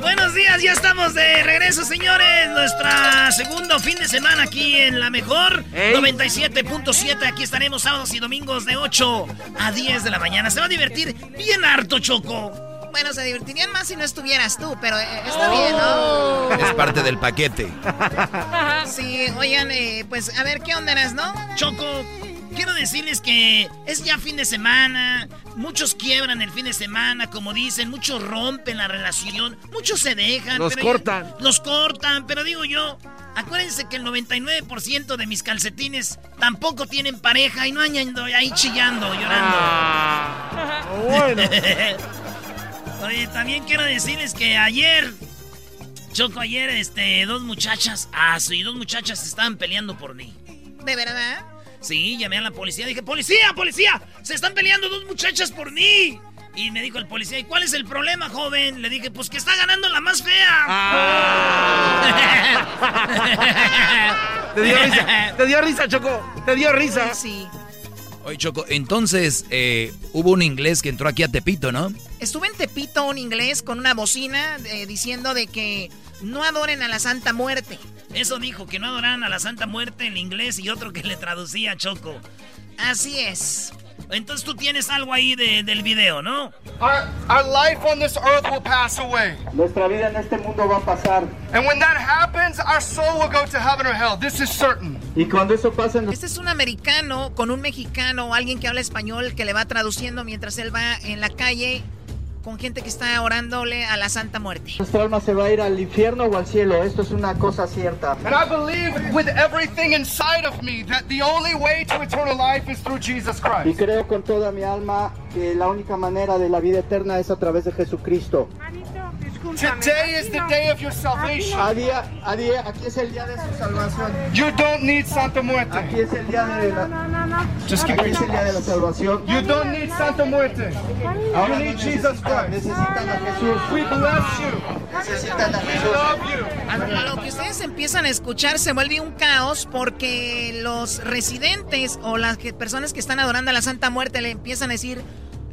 Buenos días, ya estamos de regreso, señores. Nuestra segundo fin de semana aquí en la mejor 97.7. Aquí estaremos sábados y domingos de 8 a 10 de la mañana. Se va a divertir bien harto, Choco. Bueno, se divertirían más si no estuvieras tú, pero eh, está bien, ¿no? Es parte del paquete. Sí, oigan, eh, pues a ver qué onda eras, ¿no? Choco, quiero decirles que es ya fin de semana. Muchos quiebran el fin de semana, como dicen. Muchos rompen la relación. Muchos se dejan. Los cortan. los cortan, pero digo yo. Acuérdense que el 99% de mis calcetines tampoco tienen pareja y no ando ahí chillando, llorando. Ah, bueno. Oye, también quiero decirles que ayer, Choco, ayer, este, dos muchachas, ah, sí, dos muchachas estaban peleando por mí. ¿De verdad? Sí, llamé a la policía, dije, policía, policía, se están peleando dos muchachas por mí. Y me dijo el policía, ¿y cuál es el problema, joven? Le dije, pues que está ganando la más fea. Ah. te dio risa, te dio risa, Choco, te dio risa. Sí. Oye, Choco, entonces eh, hubo un inglés que entró aquí a Tepito, ¿no? Estuve en Tepito, un inglés, con una bocina eh, diciendo de que no adoren a la Santa Muerte. Eso dijo, que no adoraran a la Santa Muerte en inglés y otro que le traducía, Choco. Así es. Entonces tú tienes algo ahí de- del video, ¿no? Our, our life on this earth will pass away. Nuestra vida en este mundo va a pasar. And when that happens, our soul will go to heaven or hell. This is certain. Y cuando eso pase, Este es un americano con un mexicano o alguien que habla español que le va traduciendo mientras él va en la calle con gente que está orándole a la Santa Muerte. nuestra alma se va a ir al infierno o al cielo. Esto es una cosa cierta. And I believe with everything inside of me that the only way to eternal life is through Jesus Y Christ. creo con toda mi alma que la única manera de la vida eterna es a través de Jesucristo. Today is the day of your salvation. Aquí es el día de su salvación. You don't need Santa Muerte. Aquí es el día de la, Just keep aquí es el día de la salvación. You don't need Santa Muerte. Ahora You need Jesus Christ. necesitan a Jesús. We bless you. Necesitan a We Jesús. love you. A lo que ustedes empiezan a escuchar se vuelve un caos porque los residentes o las personas que están adorando a la Santa Muerte le empiezan a decir,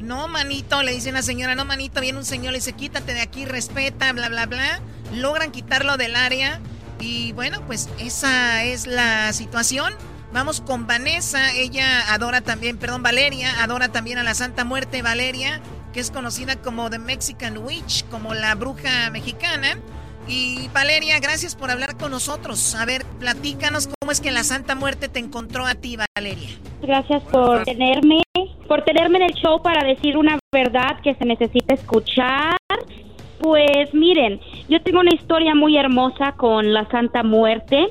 no manito, le dice la señora, no manito, viene un señor, le dice, quítate de aquí, respeta, bla, bla, bla. Logran quitarlo del área y bueno, pues esa es la situación. Vamos con Vanessa, ella adora también, perdón, Valeria, adora también a la Santa Muerte, Valeria, que es conocida como The Mexican Witch, como la bruja mexicana. Y Valeria, gracias por hablar con nosotros. A ver, platícanos cómo es que la Santa Muerte te encontró a ti, Valeria. Gracias por tenerme, por tenerme en el show para decir una verdad que se necesita escuchar. Pues miren, yo tengo una historia muy hermosa con la Santa Muerte.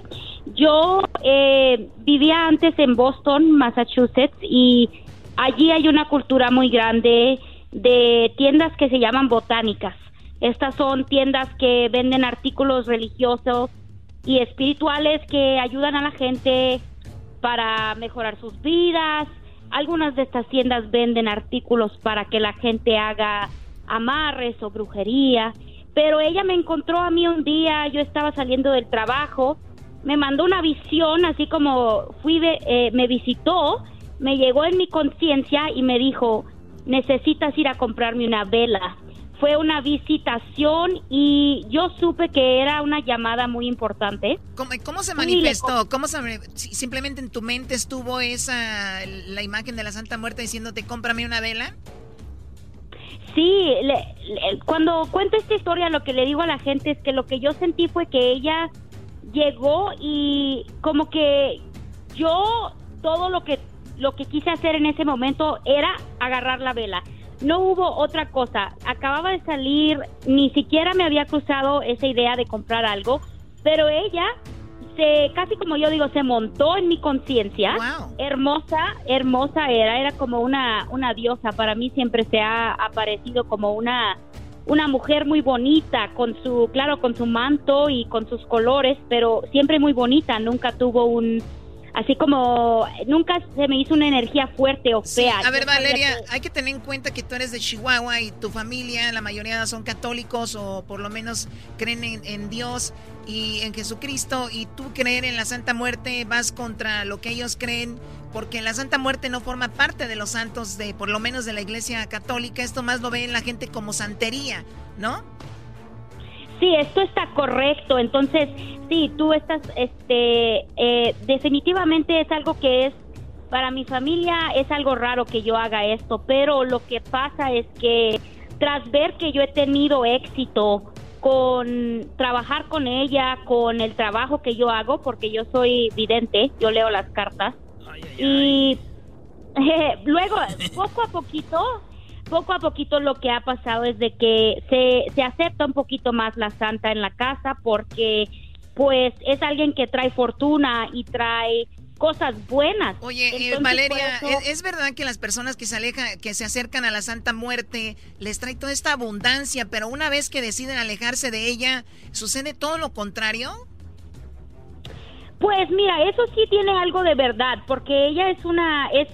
Yo eh, vivía antes en Boston, Massachusetts, y allí hay una cultura muy grande de tiendas que se llaman botánicas. Estas son tiendas que venden artículos religiosos y espirituales que ayudan a la gente para mejorar sus vidas. Algunas de estas tiendas venden artículos para que la gente haga amarres o brujería. Pero ella me encontró a mí un día, yo estaba saliendo del trabajo, me mandó una visión, así como fui, eh, me visitó, me llegó en mi conciencia y me dijo, necesitas ir a comprarme una vela. Fue una visitación y yo supe que era una llamada muy importante. ¿Cómo, cómo se manifestó? ¿Cómo se, simplemente en tu mente estuvo esa la imagen de la Santa Muerte diciéndote cómprame una vela? Sí, le- le- cuando cuento esta historia lo que le digo a la gente es que lo que yo sentí fue que ella llegó y como que yo todo lo que lo que quise hacer en ese momento era agarrar la vela. No hubo otra cosa. Acababa de salir, ni siquiera me había cruzado esa idea de comprar algo, pero ella se casi como yo digo se montó en mi conciencia. Wow. Hermosa, hermosa era, era como una una diosa. Para mí siempre se ha aparecido como una una mujer muy bonita con su claro con su manto y con sus colores, pero siempre muy bonita. Nunca tuvo un así como nunca se me hizo una energía fuerte o Sí, fea. a ver, Valeria, que- hay que tener en cuenta que tú eres de Chihuahua y tu familia, la mayoría son católicos o por lo menos creen en, en Dios y en Jesucristo y tú creer en la Santa Muerte vas contra lo que ellos creen porque la Santa Muerte no forma parte de los santos de por lo menos de la Iglesia Católica, esto más lo ven la gente como santería, ¿no? Sí, esto está correcto. Entonces, sí, tú estás, este, eh, definitivamente es algo que es, para mi familia es algo raro que yo haga esto, pero lo que pasa es que tras ver que yo he tenido éxito con trabajar con ella, con el trabajo que yo hago, porque yo soy vidente, yo leo las cartas, y luego, poco a poquito, poco a poquito lo que ha pasado es de que se, se acepta un poquito más la santa en la casa porque pues es alguien que trae fortuna y trae cosas buenas. Oye, eh, Valeria, ¿es, verdad que las personas que se alejan, que se acercan a la Santa Muerte, les trae toda esta abundancia, pero una vez que deciden alejarse de ella, ¿sucede todo lo contrario? Pues mira, eso sí tiene algo de verdad, porque ella es una, es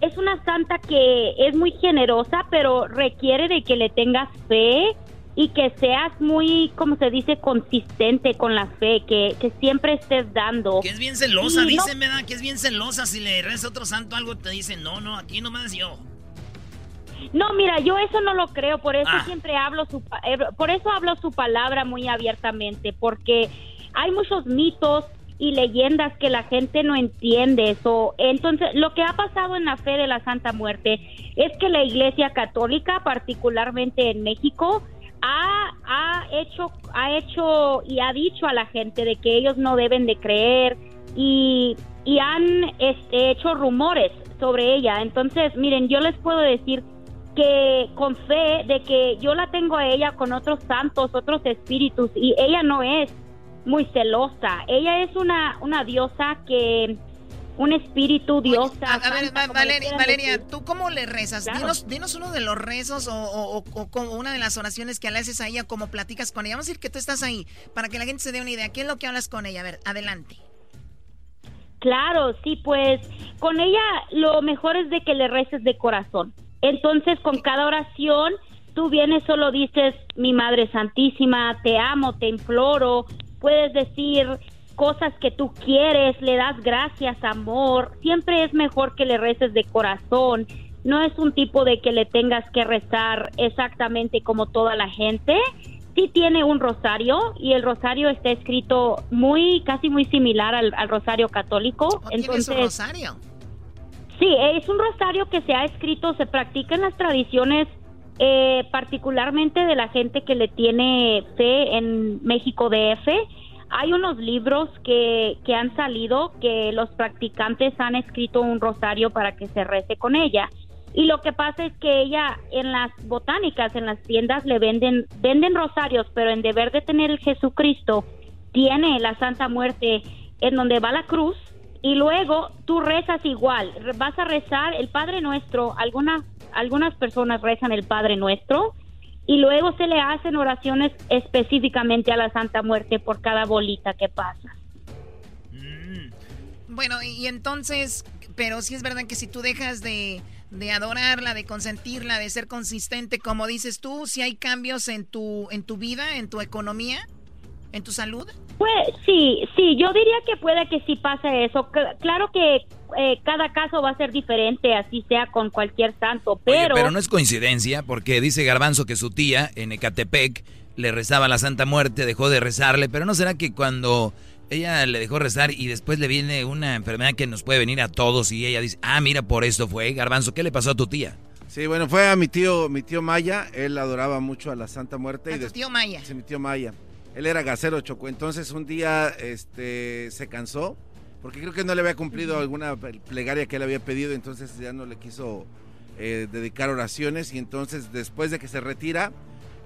es una santa que es muy generosa, pero requiere de que le tengas fe y que seas muy, como se dice, consistente con la fe, que, siempre estés dando. Que es bien celosa, dice, me da que es bien celosa. Si le reza otro santo algo, te dice, no, no, aquí nomás yo. No, mira, yo eso no lo creo, por eso ah. siempre hablo su, eh, por eso hablo su palabra muy abiertamente, porque hay muchos mitos y leyendas que la gente no entiende. eso. entonces, lo que ha pasado en la fe de la Santa Muerte es que la Iglesia Católica, particularmente en México, ha, ha hecho ha hecho y ha dicho a la gente de que ellos no deben de creer y, y han este, hecho rumores sobre ella. Entonces, miren, yo les puedo decir que con fe de que yo la tengo a ella con otros santos, otros espíritus y ella no es muy celosa. Ella es una, una diosa que un espíritu diosa. a, ver, Valeria, ¿tú cómo le rezas? Dinos, uno de los rezos o, una de las oraciones que le haces a ella, como platicas con ella. Vamos a decir que tú estás ahí, para que la gente se dé una idea. ¿Qué es lo que hablas con ella? A ver, adelante. Claro, sí, pues con ella lo mejor es de que le reces de corazón. Entonces, con cada oración, tú vienes, solo dices, mi Madre Santísima, te amo, te imploro, puedes decir cosas que tú quieres, le das gracias, amor. Siempre es mejor que le reces de corazón. No es un tipo de que le tengas que rezar exactamente como toda la gente. Sí tiene un rosario y el rosario está escrito muy, casi muy similar al, rosario católico. Entonces, un rosario? Sí, es un rosario que se ha escrito, se practica en las tradiciones eh, particularmente de la gente que le tiene fe en México DF. Hay unos libros que, que han salido que los practicantes han escrito un rosario para que se rece con ella. Y lo que pasa es que ella en las botánicas, en las tiendas le venden venden rosarios, pero en deber de tener el Jesucristo tiene la Santa Muerte en donde va la cruz y luego tú rezas igual, vas a rezar el Padre Nuestro, algunas algunas personas rezan el Padre Nuestro y luego se le hacen oraciones específicamente a la Santa Muerte por cada bolita que pasa. Mm. Bueno, y entonces, pero sí es verdad que si tú dejas de, de adorarla, de consentirla, de ser consistente, como dices tú, si hay cambios en tu, en tu vida, en tu economía, en tu salud. Pues sí, sí, yo diría que puede que sí pase eso. Claro que eh, cada caso va a ser diferente, así sea con cualquier santo, pero... pero no es coincidencia, porque dice Garbanzo que su tía en Ecatepec le rezaba a la Santa Muerte, dejó de rezarle, pero ¿no será que cuando ella le dejó rezar y después le viene una enfermedad que nos puede venir a todos y ella dice, ah, mira, por esto fue, Garbanzo, ¿qué le pasó a tu tía? Sí, bueno, fue a mi tío, mi tío Maya, él adoraba mucho a la Santa Muerte. ¿A tu tío Maya? Sí, mi tío Maya. Él era gasero, Chocó. Entonces un día este, se cansó porque creo que no le había cumplido alguna plegaria que él había pedido, entonces ya no le quiso eh, dedicar oraciones. Y entonces después de que se retira,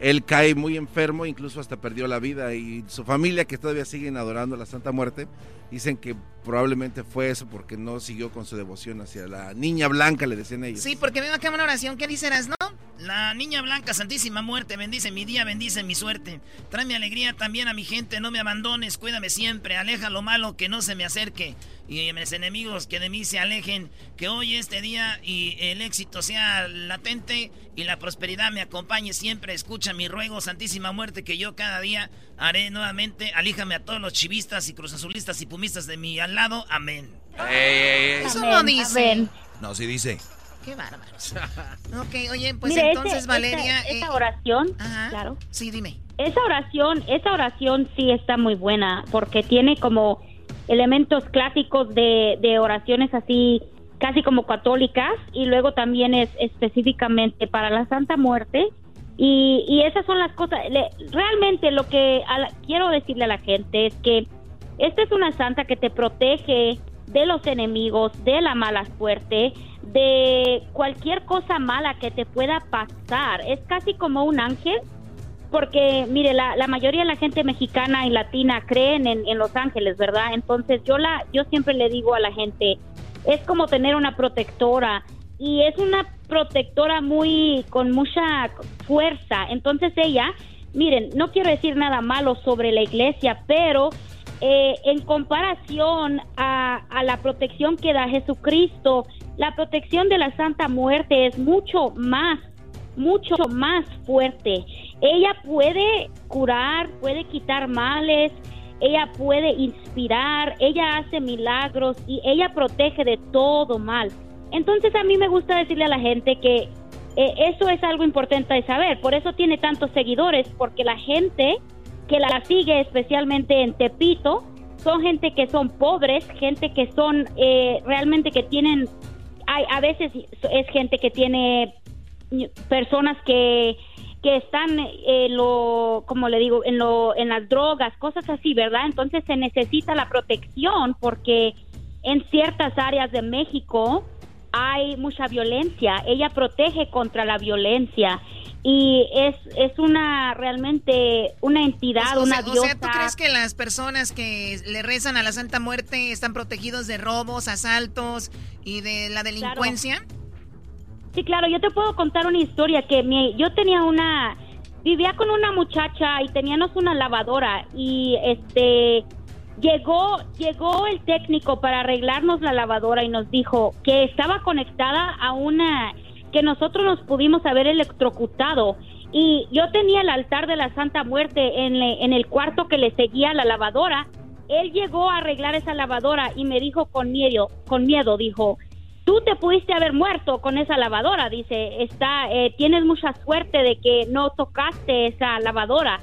él cae muy enfermo, incluso hasta perdió la vida. Y su familia que todavía siguen adorando a la Santa Muerte, dicen que probablemente fue eso porque no siguió con su devoción hacia la niña blanca, le decían ellos. Sí, porque veo acá una oración, ¿qué dices, no? La niña blanca, Santísima Muerte, bendice mi día, bendice mi suerte. Tráeme alegría también a mi gente, no me abandones, cuídame siempre, aleja lo malo que no se me acerque. Y mis enemigos que de mí se alejen, que hoy este día y el éxito sea latente y la prosperidad me acompañe siempre. Escucha mi ruego, Santísima Muerte, que yo cada día haré nuevamente. Alíjame a todos los chivistas y cruzazulistas y pumistas de mi al lado. Amén. Eso no dice. No, sí dice. Qué bárbaro. ok, oye, pues entonces, Valeria. Esta, eh, oración, claro. Sí, dime. esa oración, esa oración sí está muy buena porque tiene como elementos clásicos de, de oraciones así casi como católicas y luego también es específicamente para la Santa Muerte y, y esas son las cosas. realmente lo que quiero decirle a la gente es que esta es una santa que te protege de los enemigos, de la mala suerte, de cualquier cosa mala que te pueda pasar. Es casi como un ángel, porque mire, la, mayoría de la gente mexicana y latina creen en, en, los ángeles, ¿verdad? Entonces yo, la, yo siempre le digo a la gente, es como tener una protectora y es una protectora muy con mucha fuerza. Entonces ella, miren, no quiero decir nada malo sobre la iglesia, pero eh, en comparación a, la protección que da Jesucristo, la protección de la Santa Muerte es mucho más, mucho más fuerte. Ella puede curar, puede quitar males, ella puede inspirar, ella hace milagros y ella protege de todo mal. Entonces a mí me gusta decirle a la gente que eh, eso es algo importante de saber, por eso tiene tantos seguidores, porque la gente que la sigue, especialmente en Tepito, son gente que son pobres, gente que son eh, realmente que tienen, hay, a veces es gente que tiene personas que que están eh, lo como le digo en lo en las drogas cosas así verdad entonces se necesita la protección porque en ciertas áreas de México hay mucha violencia. Ella protege contra la violencia y es, es una realmente una entidad, una diosa. O sea, ¿tú crees que las personas que le rezan a la Santa Muerte están protegidos de robos, asaltos y de la delincuencia? Sí, claro, yo te puedo contar una historia que mi, yo tenía una vivía con una muchacha y teníamos una lavadora y este llegó llegó el técnico para arreglarnos la lavadora y nos dijo que estaba conectada a una que nosotros nos pudimos haber electrocutado. Y yo tenía el altar de la Santa Muerte en, en el cuarto que le seguía a la lavadora. Él llegó a arreglar esa lavadora y me dijo con miedo, con miedo, dijo, tú te pudiste haber muerto con esa lavadora, dice, está, eh, tienes mucha suerte de que no tocaste esa lavadora.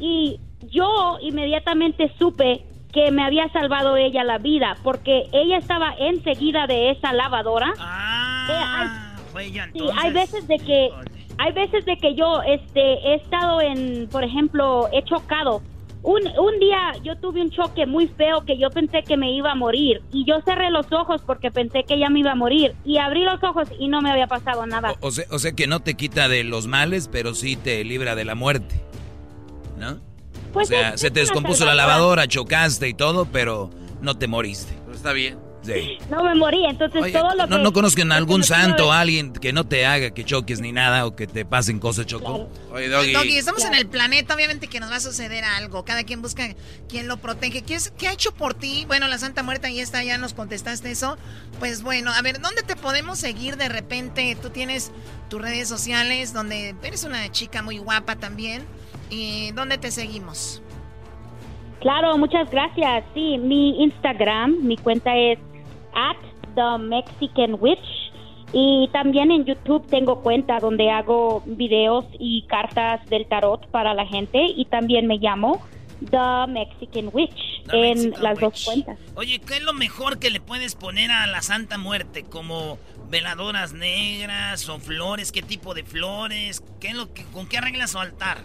Y yo inmediatamente supe que me había salvado ella la vida, porque ella estaba enseguida de esa lavadora. Ah. Eh, Sí, hay veces de que hay veces de que yo este he estado en, por ejemplo, he chocado. Un, un día yo tuve un choque muy feo que yo pensé que me iba a morir y yo cerré los ojos porque pensé que ya me iba a morir y abrí los ojos y no me había pasado nada. O, sea, o sea que no te quita de los males, pero sí te libra de la muerte, ¿no? Pues o sea, se te descompuso la lavadora, chocaste y todo, pero no te moriste. Pero está bien. No me morí, entonces todo lo no, que... No conozcan a algún santo, alguien que no te haga que choques ni nada o que te pasen cosas, Choco. Oye, Doggy. estamos en el planeta, obviamente que nos va a suceder algo. Cada quien busca quien lo protege. ¿Qué, ¿Qué ha hecho por ti? Bueno, la Santa Muerta ahí está, ya nos contestaste eso. Pues bueno, a ver, ¿dónde te podemos seguir de repente? Tú tienes tus redes sociales donde eres una chica muy guapa también. ¿Y dónde te seguimos? Claro, muchas gracias. Sí, mi Instagram, mi cuenta es at the Mexican Witch. Y también en YouTube tengo cuenta donde hago videos y cartas del tarot para la gente y también me llamo The Mexican Witch en las dos cuentas. Oye, ¿qué es lo mejor que le puedes poner a la Santa Muerte? Como veladoras negras o flores, ¿qué tipo de flores? ¿Qué es lo que, ¿Con qué arregla su altar?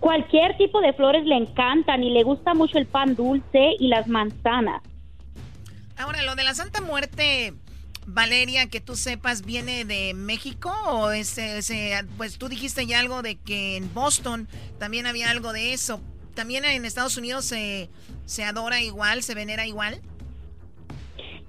Cualquier tipo de flores le encantan y le gusta mucho el pan dulce y las manzanas. Ahora, lo de la Santa Muerte, Valeria, que tú sepas, ¿viene de México o ese, pues tú dijiste ya algo de que en Boston también había algo de eso? ¿También en Estados Unidos se, se adora igual, se venera igual?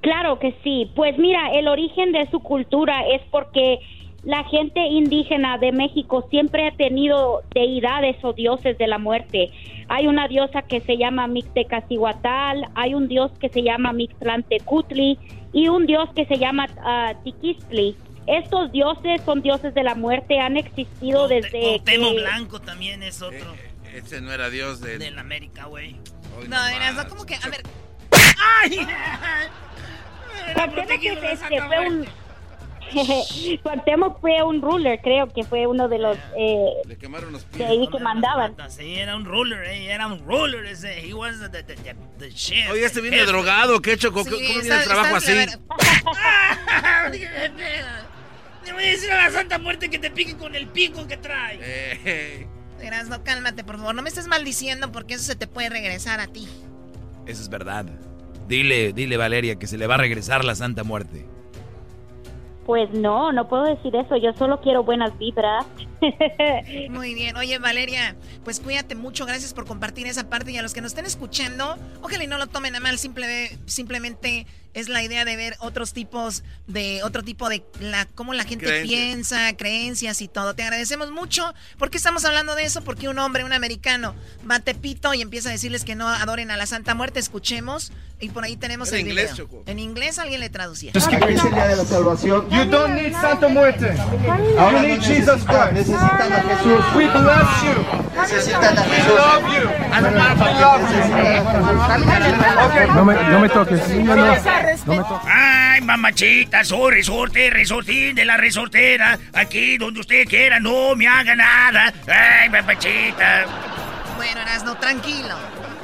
Claro que sí. Pues mira, el origen de su cultura es porque la gente indígena de México siempre ha tenido deidades o dioses de la muerte. Hay una diosa que se llama Mixtecacihuatal, hay un dios que se llama Mixtlantecutli y un dios que se llama uh, Tiquistli. Estos dioses son dioses de la muerte, han existido desde. Temo Blanco también es otro. Eh, eh, ese no era dios de. Del América, güey. No, era como que. A ver. ¡Ay! Era que este fue un Cuauhtémoc fue un ruler, creo que fue uno de los eh, Le quemaron los de pies. ahí que mandaban. Sí, era un ruler, eh, era un ruler ese. He was the, the, the, the chef. Oye, este viene drogado, ¿qué hecho? ¿Cómo, Sí, cómo viene está- el trabajo así? Le voy a decir a la Santa Muerte que te pique con el pico que trae. Eh, Erasno, cálmate, por favor. No me estés maldiciendo porque eso se te puede regresar a ti. Eso es verdad. Dile, dile Valeria que se le va a regresar la Santa Muerte. Pues no, no puedo decir eso. Yo solo quiero buenas vibras. Muy bien. Oye, Valeria, pues cuídate mucho. Gracias por compartir esa parte. Y a los que nos estén escuchando, ojalá y no lo tomen a mal. Simple, simplemente es la idea de ver otros tipos de, otro tipo de, la, cómo la gente Creencias. piensa, creencias y todo. Te agradecemos mucho. ¿Por qué estamos hablando de eso? Porque un hombre, un americano, va a Tepito y empieza a decirles que no adoren a la Santa Muerte. Escuchemos. Y por ahí tenemos En el inglés, video. Choco. En inglés alguien le traducía. Es el día de la salvación. You don't need Santa Muerte. You need Jesus necesitan, Christ. necesitan a Jesús. We bless you. Necesitan a We Jesús. love you. We love you. No me, no me toques, niño, no. No me toques. Ay, mamachita, soy resorte, resortín de la resortera. Aquí donde usted quiera, no me haga nada. Ay, mamachita. Bueno, Erasno, tranquilo.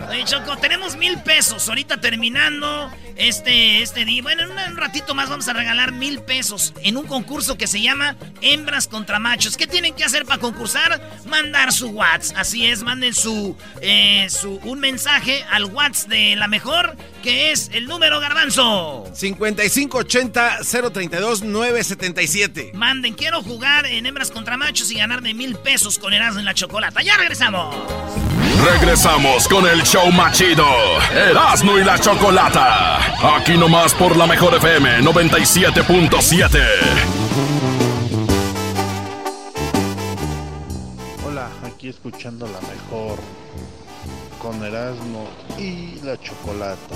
Oye, Choco, tenemos mil pesos. Ahorita terminando este, este día. Bueno, en un ratito más vamos a regalar mil pesos en un concurso que se llama Hembras contra Machos. ¿Qué tienen que hacer para concursar? Mandar su WhatsApp. Así es, manden su, eh, su un mensaje al WhatsApp de la mejor, que es el número garbanzo. 5580-032-977. Manden, quiero jugar en Hembras contra Machos y ganarme mil pesos con Erasmo en la chocolata. Ya regresamos. Regresamos con el show machido. Erasmo y la chocolata. Aquí nomás por la mejor FM 97.7. Hola, aquí escuchando la mejor con Erasmo y la chocolata.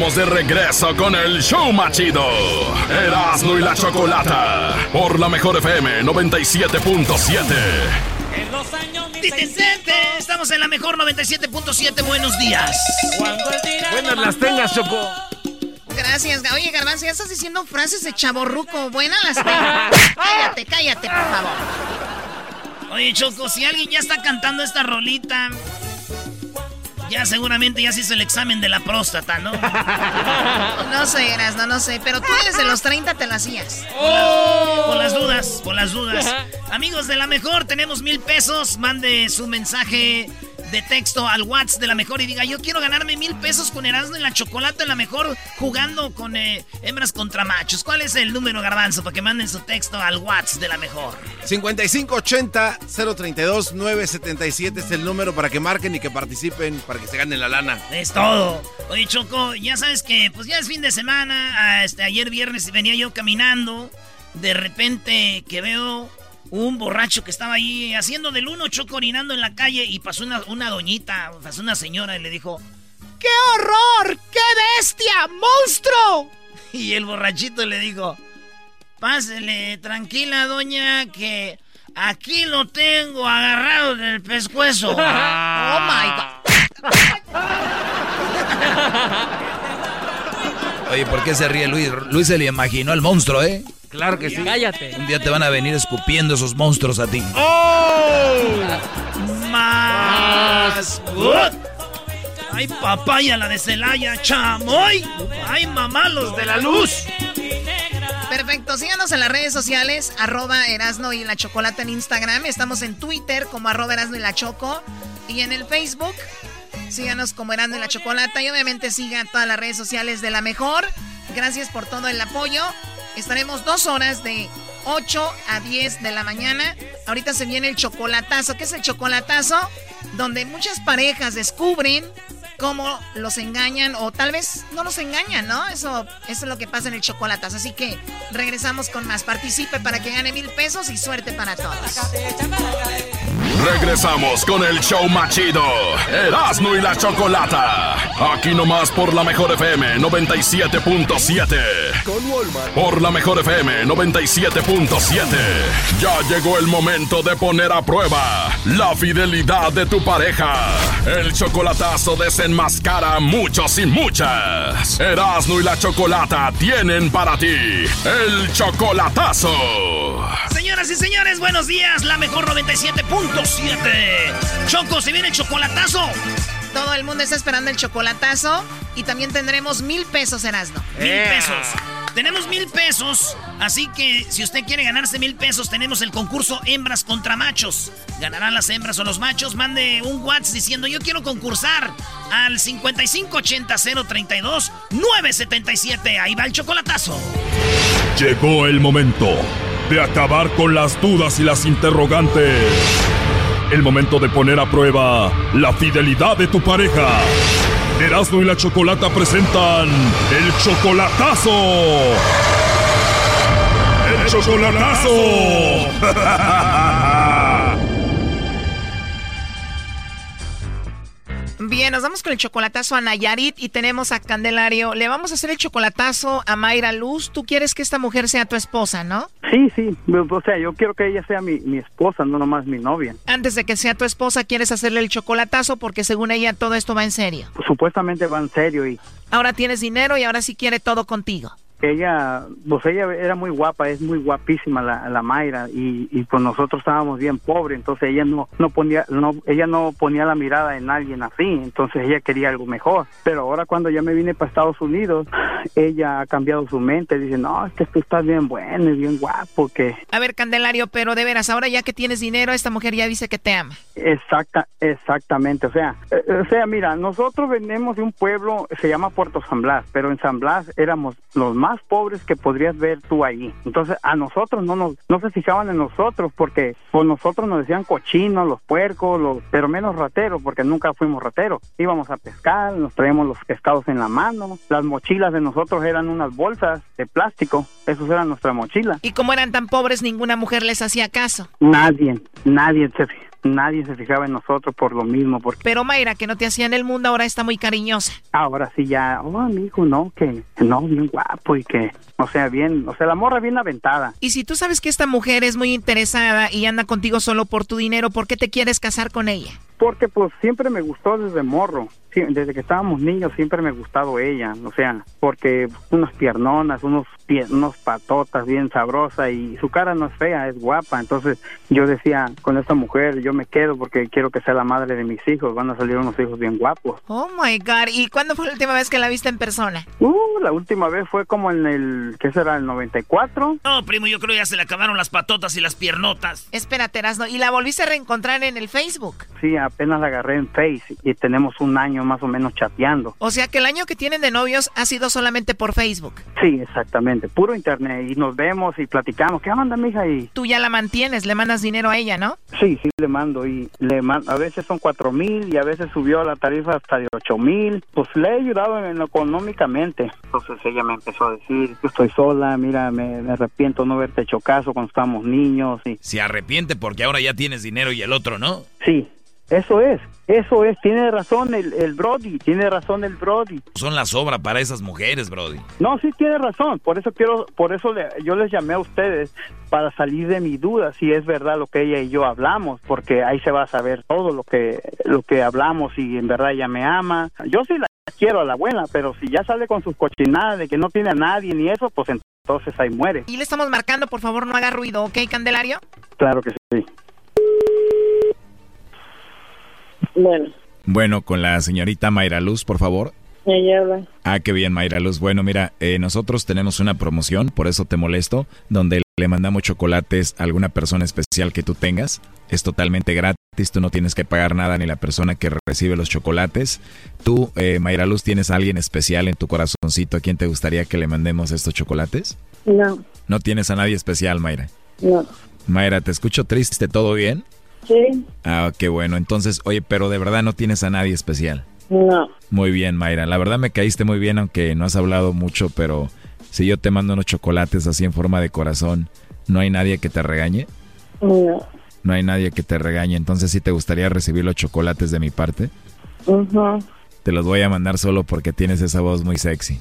Estamos de regreso con el show machido. Erasmo y la chocolata. Por la mejor FM 97.7. Titensete, Estamos en la mejor 97.7. Buenos días. Buenas las tengas, Choco. Gracias, Oye, Garbanzo, ya estás diciendo frases de chaborruco. Buenas las tengo. cállate, cállate, por favor. Oye, Choco, si alguien ya está cantando esta rolita, ya seguramente ya se hizo el examen de la próstata, ¿no? No sé, Eras, no, no sé. Pero tú desde los 30 te lo hacías. Por las dudas, por las dudas. Amigos de la mejor, tenemos mil pesos. Mande su mensaje de texto al WhatsApp de la mejor y diga, yo quiero ganarme mil pesos con Erasmo en la chocolate en la mejor jugando con eh, hembras contra machos. ¿Cuál es el número, Garbanzo, para que manden su texto al WhatsApp de la mejor? 5580-032-977 es el número para que marquen y que participen, para que se ganen la lana. Es todo. Oye, Choco, ya sabes que pues ya es fin de semana. ah, Este, ayer viernes venía yo caminando. De repente que veo un borracho que estaba ahí haciendo del uno, Choco, orinando en la calle. Y pasó una, una doñita, pasó una señora y le dijo... ¡Qué horror! ¡Qué bestia! ¡Monstruo! Y el borrachito le dijo... Pásele, tranquila, doña, que aquí lo tengo agarrado del pescuezo. Oh my God. Oye, ¿por qué se ríe Luis? Luis se le imaginó al monstruo, ¿eh? Claro que sí. Cállate. Un día te van a venir escupiendo esos monstruos a ti. Más. Ay, papaya, la de Celaya, chamoy. Ay, mamá, los de la luz. Perfecto, síganos en las redes sociales, arroba Erasno y la Chocolata en Instagram. Estamos en Twitter como arroba Erasno y la Choco. Y en el Facebook, síganos como Erasno y la Chocolata. Y obviamente sigan todas las redes sociales de la mejor. Gracias por todo el apoyo. Estaremos dos horas de 8 a 10 de la mañana. Ahorita se viene el chocolatazo. ¿Qué es el chocolatazo? Donde muchas parejas descubren cómo los engañan o tal vez no los engañan, ¿no? Eso, eso es lo que pasa en el chocolatazo. Así que regresamos con más. Participe para que gane mil pesos y suerte para todos. Regresamos con el show machido. Erasmo y la chocolata. Aquí nomás por la mejor FM 97.7. Con Walmart. Por la mejor FM 97.7. Ya llegó el momento de poner a prueba la fidelidad de tu pareja. El chocolatazo desenmascara a muchos y muchas. Erasmo y la chocolata tienen para ti el chocolatazo. Señoras y señores, buenos días. La mejor 97.7. Choco, se viene el chocolatazo. Todo el mundo está esperando el chocolatazo y también tendremos mil pesos, Erasno. Mil pesos. Tenemos mil pesos, así que si usted quiere ganarse mil pesos, tenemos el concurso Hembras contra Machos. ¿Ganarán las hembras o los machos? Mande un WhatsApp diciendo yo quiero concursar al 5580-032-977. Ahí va el chocolatazo. Llegó el momento de acabar con las dudas y las interrogantes. El momento de poner a prueba la fidelidad de tu pareja. Erasmo y la Chocolata presentan el chocolatazo. El chocolatazo. Bien, nos vamos con el chocolatazo a Nayarit y tenemos a Candelario. Le vamos a hacer el chocolatazo a Mayra Luz. Tú quieres que esta mujer sea tu esposa, ¿no? Sí, sí, o sea, yo quiero que ella sea mi, mi esposa, no nomás mi novia. Antes de que sea tu esposa, quieres hacerle el chocolatazo porque según ella todo esto va en serio. Supuestamente va en serio y... Ahora tienes dinero y ahora sí quiere todo contigo ella, pues ella era muy guapa, es muy guapísima la, la Mayra y, y, pues nosotros estábamos bien pobres, entonces ella no no ponía no ella no ponía la mirada en alguien así, entonces ella quería algo mejor. Pero ahora cuando ya me vine para Estados Unidos, ella ha cambiado su mente, dice, "No, es que tú estás bien bueno y bien guapo que A ver, Candelario, pero de veras, ahora ya que tienes dinero, esta mujer ya dice que te ama. Exacta, exactamente, o sea, eh, o sea, mira, nosotros venimos de un pueblo se llama Puerto San Blas, pero en San Blas éramos los más más pobres que podrías ver tú ahí. Entonces a nosotros no nos no se fijaban en nosotros porque por nosotros nos decían cochinos, los puercos, los, pero menos rateros porque nunca fuimos rateros. Íbamos a pescar, nos traíamos los pescados en la mano, las mochilas de nosotros eran unas bolsas de plástico, esos eran nuestra mochila. Y como eran tan pobres, ninguna mujer les hacía caso. Nadie, nadie se nadie se fijaba en nosotros por lo mismo. Porque... Pero Mayra, que no te hacía en el mundo, ahora está muy cariñosa. Ahora sí ya, oh amigo, no, que no, bien guapo y que, o sea, bien, o sea, la morra bien aventada. Y si tú sabes que esta mujer es muy interesada y anda contigo solo por tu dinero, ¿por qué te quieres casar con ella? Porque pues siempre me gustó desde morro, sí, desde que estábamos niños siempre me ha gustado ella, o sea, porque unas piernonas, unos pie, unos patotas bien sabrosas y su cara no es fea, es guapa, entonces yo decía, con esta mujer yo me quedo porque quiero que sea la madre de mis hijos, van a salir unos hijos bien guapos. Oh my god, ¿y cuándo fue la última vez que la viste en persona? Uh, la última vez fue como en el, ¿qué será? El 94. No, primo, yo creo ya se le acabaron las patotas y las piernotas. Espérate, Erasno, ¿y la volviste a reencontrar en el Facebook? Sí, apenas la agarré en Face y tenemos un año más o menos chateando. O sea que el año que tienen de novios ha sido solamente por Facebook. Sí, exactamente, puro internet y nos vemos y platicamos. ¿Qué onda, mija? Y... Tú ya la mantienes, le mandas dinero a ella, ¿no? Sí, sí, le mando y le mando, a veces son cuatro mil y a veces subió la tarifa hasta de ocho mil. Pues le he ayudado en lo económicamente. Entonces ella me empezó a decir, yo estoy sola, mira, me, me arrepiento no haberte hecho caso cuando estábamos niños. Y... Se arrepiente porque ahora ya tienes dinero y el otro no. Sí, eso es, eso es, tiene razón el, el, Brody, tiene razón el Brody. Son la sobra para esas mujeres, Brody. No, sí tiene razón, por eso quiero, por eso le, yo les llamé a ustedes para salir de mi duda si es verdad lo que ella y yo hablamos, porque ahí se va a saber todo lo que lo que hablamos y en verdad ella me ama. Yo sí la quiero a la buena, pero si ya sale con sus cochinadas de que no tiene a nadie ni eso, pues entonces ahí muere. Y le estamos marcando, por favor, no haga ruido, ¿ok, Candelario? Claro que sí. Bueno. Bueno, con la señorita Mayra Luz, por favor. Ella. Ah, qué bien, Mayra Luz. Bueno, mira, eh, nosotros tenemos una promoción, por eso te molesto, donde le mandamos chocolates a alguna persona especial que tú tengas. Es totalmente gratis, tú no tienes que pagar nada ni la persona que recibe los chocolates. Tú, eh, Mayra Luz, ¿tienes a alguien especial en tu corazoncito a quien te gustaría que le mandemos estos chocolates? No. ¿No tienes a nadie especial, Mayra? No. Mayra, te escucho triste, ¿todo bien? Sí. Ah, qué bueno. Entonces, oye, pero de verdad no tienes a nadie especial. No. Muy bien, Mayra. La verdad me caíste muy bien, aunque no has hablado mucho, pero si yo te mando unos chocolates así en forma de corazón, ¿no hay nadie que te regañe? No. No hay nadie que te regañe. Entonces, ¿sí te gustaría recibir los chocolates de mi parte? Ajá. Te los voy a mandar solo porque tienes esa voz muy sexy.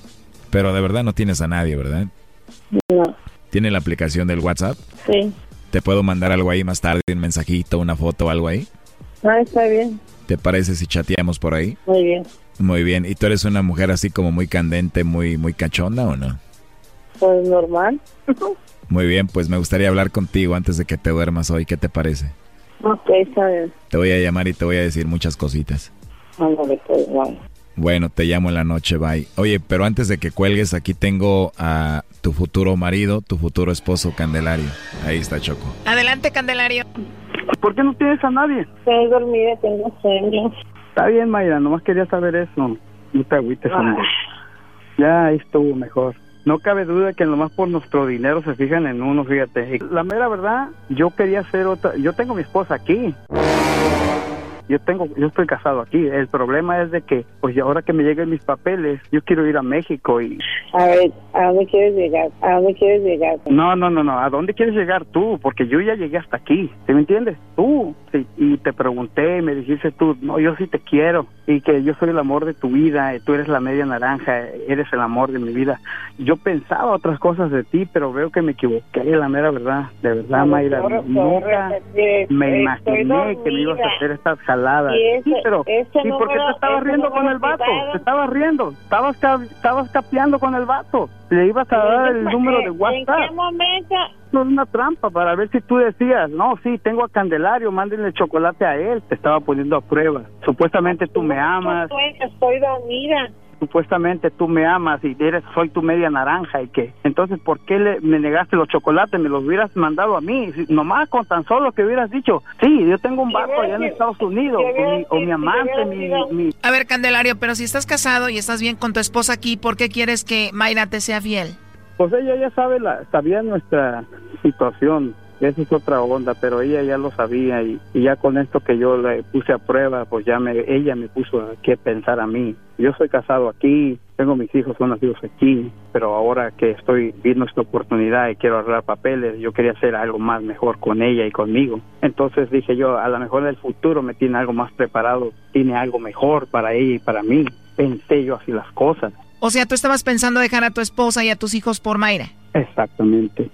Pero de verdad no tienes a nadie, ¿verdad? No. ¿Tiene la aplicación del WhatsApp? Sí. ¿Te puedo mandar algo ahí más tarde, un mensajito, una foto o algo ahí? Ah, está bien. ¿Te parece si chateamos por ahí? Muy bien. Muy bien. ¿Y tú eres una mujer así como muy candente, muy, muy cachonda o no? Pues normal. Muy bien, pues me gustaría hablar contigo antes de que te duermas hoy. ¿Qué te parece? Ok, está bien. Te voy a llamar y te voy a decir muchas cositas. Ándale, pues. Bueno, te llamo en la noche, bye. Oye, pero antes de que cuelgues, aquí tengo a tu futuro marido, tu futuro esposo, Candelario. Ahí está, Choco. Adelante, Candelario. ¿Por qué no tienes a nadie? Estoy dormida, tengo sueño. Está bien, Mayra, nomás quería saber eso. No te agüites, hombre. Ya ahí estuvo mejor. No cabe duda que nomás por nuestro dinero se fijan en uno, fíjate. La mera verdad, yo quería hacer otra... Yo tengo mi esposa aquí. Yo tengo, yo estoy casado aquí. El problema es de que, pues ahora que me lleguen mis papeles, yo quiero ir a México y... A ver, ¿a dónde quieres llegar? ¿A dónde quieres llegar? No, no, no, no. ¿A dónde quieres llegar tú? Porque yo ya llegué hasta aquí. ¿Sí me entiendes? Tú, Sí, y te pregunté y me dijiste tú, no, yo sí te quiero y que yo soy el amor de tu vida, y tú eres la media naranja, eres el amor de mi vida. Yo pensaba otras cosas de ti, pero veo que me equivoqué, la mera verdad, de verdad, Mayra, nunca me imaginé que me ibas a hacer estas jaladas. Sí, pero, ¿y por qué te estabas riendo con el vato? Te estabas riendo, estabas, estabas capeando con el vato, le ibas a dar el número de WhatsApp. ¿En qué momento? es una trampa para ver si tú decías, no, sí, tengo a Candelario, mándenle chocolate a él, te estaba poniendo a prueba. Supuestamente tú me amas. Estoy dormida. Supuestamente tú me amas y eres, soy tu media naranja y que, entonces, ¿por qué le, me negaste los chocolates? Me los hubieras mandado a mí, nomás con tan solo que hubieras dicho, sí, yo tengo un barco allá en Estados Unidos, o mi, o mi amante, mi, mi... A ver, Candelario, pero si estás casado y estás bien con tu esposa aquí, ¿por qué quieres que Mayra te sea fiel? Pues ella ya sabe, la, sabía nuestra situación, esa es otra onda, pero ella ya lo sabía y, ya con esto que yo le puse a prueba, pues ya me, ella me puso a qué pensar a mí. Yo soy casado aquí, tengo mis hijos, son nacidos aquí, pero ahora que estoy viendo esta oportunidad y quiero arreglar papeles, yo quería hacer algo más mejor con ella y conmigo. Entonces dije yo, a lo mejor en el futuro me tiene algo más preparado, tiene algo mejor para ella y para mí. Pensé yo así las cosas. O sea, tú estabas pensando dejar a tu esposa y a tus hijos por Mayra. Exactamente.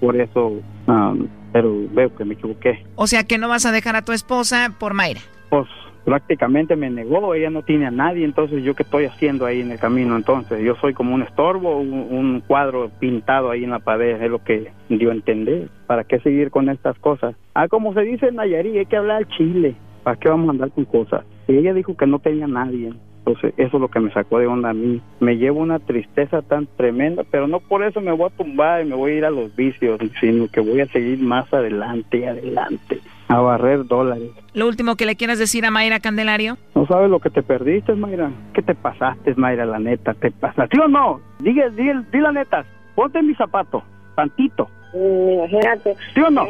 Por eso, um, pero veo que me equivoqué. O sea, que no vas a dejar a tu esposa por Mayra. Pues prácticamente me negó, ella no tiene a nadie, entonces yo qué estoy haciendo ahí en el camino, entonces yo soy como un estorbo, un, cuadro pintado ahí en la pared, es lo que dio a entender. ¿Para qué seguir con estas cosas? Ah, como se dice en Nayarit, hay que hablar al chile. ¿Para qué vamos a andar con cosas? Y ella dijo que no tenía a nadie. Entonces, eso es lo que me sacó de onda a mí. Me llevo una tristeza tan tremenda, pero no por eso me voy a tumbar y me voy a ir a los vicios, sino que voy a seguir más adelante y adelante, a barrer dólares. Lo último que le quieras decir a Mayra Candelario. No sabes lo que te perdiste, Mayra. ¿Qué te pasaste, Mayra, la neta? ¿Te pasaste? ¿Sí o no? Diga, diga, di la neta. Ponte mi zapato, tantito. Imagínate. ¿Sí o no?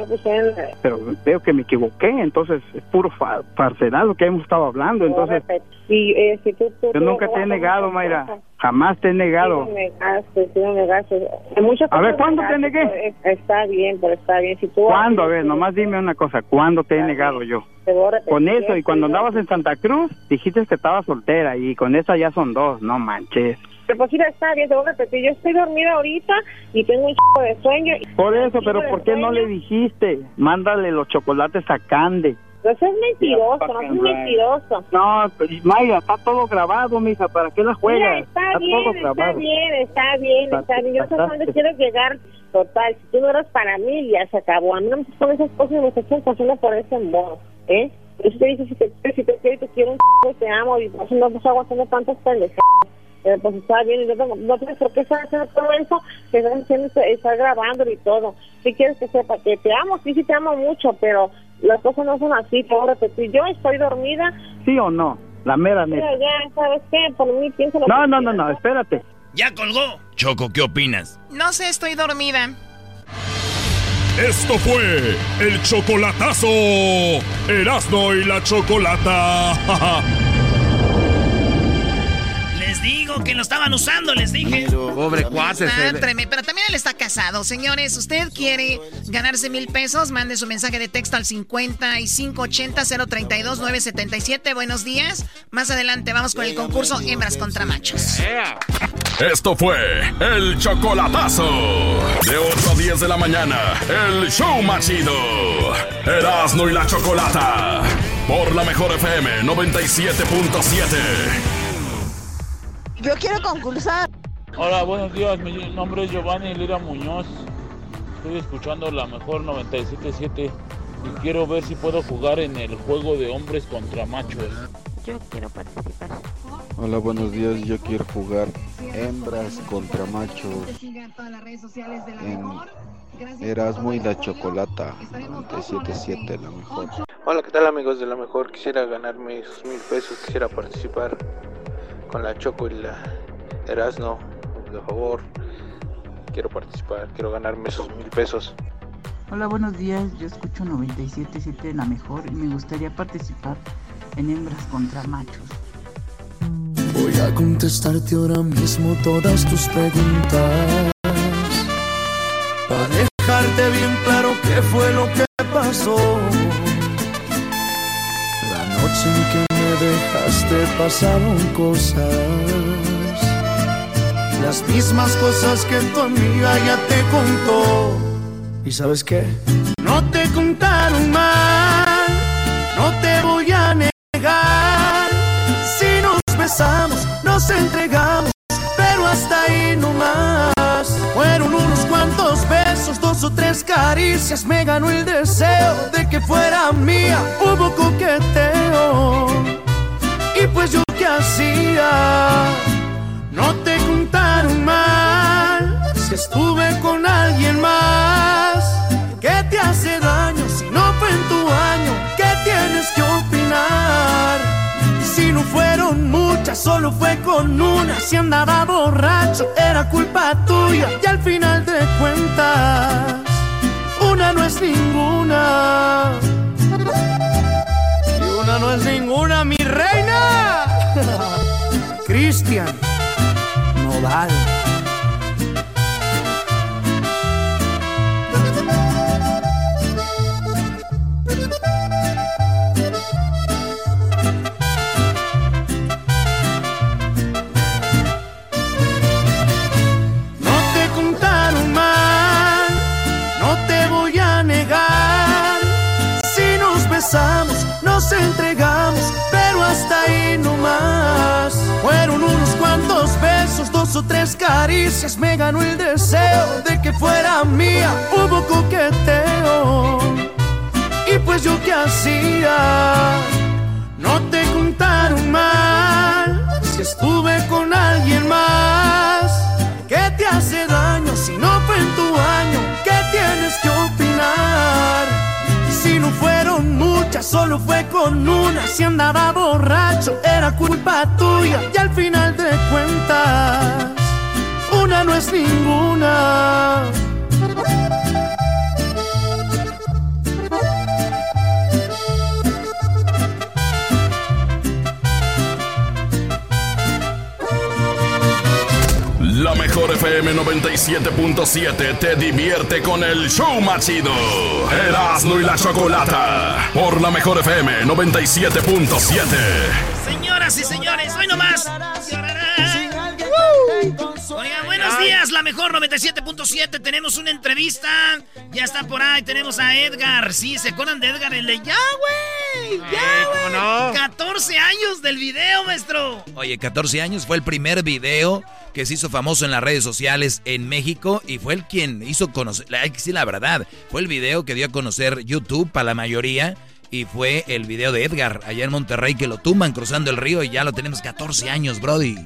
Pero veo que me equivoqué, entonces es puro fa farsedad lo que hemos estado hablando, entonces... Y, eh, si tú, yo nunca te he negado, Mayra. Jamás te he negado. Sí, me negaste, sí, me negaste. A ver, ¿cuándo te negué? Está bien, pero está bien. Si tú ¿Cuándo? A ver, nomás dime una cosa. ¿Cuándo te he negado yo? Con eso, y cuando andabas en Santa Cruz, dijiste que estabas soltera, y con esa ya son dos. No manches. Pero pues sí, está bien, te voy a repetir. Yo estoy dormida ahorita y tengo un chico de sueño. Por eso, pero ¿por qué no le dijiste? Mándale los chocolates a Cande. Eso es mentiroso, no es mentiroso. No, Maya, está todo grabado, mija, ¿para qué la juegas? Mira, está, bien, está bien, está bien, está bien. Yo sé dónde quiero llegar. Total, si tú no eres para mí, ya se acabó. A mí no me pones esas cosas y me estás pasando por ese modo, ¿eh? Usted dice, si te, si te quiero, te quiero un c te amo, y por eso no estás aguantando tantas pendejadas. Eh, pues está bien, yo tengo, no tienes por qué estar haciendo todo eso, que estás haciendo, estar grabando y todo. Si quieres que sepa que te amo, sí, sí te amo mucho, pero las cosas no son así, te voy a repetir. Yo estoy dormida. ¿Sí o no? La mera neta. ya, ¿sabes qué? Por mí pienso lo No, no, no, no, espérate. Ya colgó. Choco, ¿qué opinas? No sé, estoy dormida. Esto fue el chocolatazo. Erasno y la chocolata. digo que lo estaban usando, les dije. Pobre cuate. Pero también él está casado. Señores, usted quiere ganarse mil pesos, mande su mensaje de texto al 5580-032-977. Buenos días. Más adelante vamos con el concurso Hembras contra Machos. Esto fue el chocolatazo. De 8 a 10 de la mañana, el show más chido. Erasmo y la chocolata. Por la mejor FM 97.7. Yo quiero concursar. Hola, buenos días. Mi nombre es Giovanni Lira Muñoz. Estoy escuchando la mejor 977 y quiero ver si puedo jugar en el juego de hombres contra machos. Yo quiero participar. Hola, buenos días. Yo quiero jugar hembras contra machos en Erasmo y la Chocolata 977, la mejor. Hola, ¿qué tal amigos de la mejor? Quisiera ganarme esos mil pesos, quisiera participar con la Choco y la Erasno, por favor. Quiero participar, quiero ganarme esos mil pesos. Hola, buenos días. Yo escucho 97.7 La Mejor y me gustaría participar en Hembras contra Machos. Voy a contestarte ahora mismo todas tus preguntas. Para dejarte bien claro qué fue lo que pasó. en que me dejaste pasaron cosas. Las mismas cosas que tu amiga ya te contó. ¿Y sabes qué? No te contaron mal, no te voy a negar. Si nos besamos, nos entregamos, pero hasta ahí no más. Fueron unos cuantos besos, dos o tres caricias, me ganó el deseo de que fuera mía. Hubo coqueteo, y pues yo qué hacía. No te contaron mal si estuve con alguien más. ¿Qué te hace daño si no fue en tu año? ¿Qué tienes que opinar? Si no fueron muchas, solo fue con una. Si andaba borracho, era culpa tuya. Y al final de cuentas, una no es ninguna. Una no es ninguna, mi reina. Cristian Nodal. Caricias, me ganó el deseo de que fuera mía. Hubo coqueteo, y pues yo qué hacía. No te contaron mal, si estuve con alguien más. ¿Qué te hace daño si no fue en tu año? ¿Qué tienes que opinar? Si no fueron muchas, solo fue con una. Si andaba borracho, era culpa tuya. Y al final de cuentas, no es ninguna. La mejor FM 97.7 te divierte con el show más chido. Erasmo y la Chocolata. Por la mejor FM 97.7. Señoras y señores, hoy nomás. Oiga, buenos días, la mejor 97.7. Tenemos una entrevista. Ya está por ahí. Tenemos a Edgar. Sí, ¿se acuerdan de Edgar? El de ya, güey. Ya, güey. ¿cómo no? 14 años del video, maestro. Oye, 14 años fue el primer video que se hizo famoso en las redes sociales en México y fue el quien hizo conocer, hay que decir la verdad, fue el video que dio a conocer YouTube para la mayoría y fue el video de Edgar allá en Monterrey que lo tumban cruzando el río y ya lo tenemos 14 años, Brody.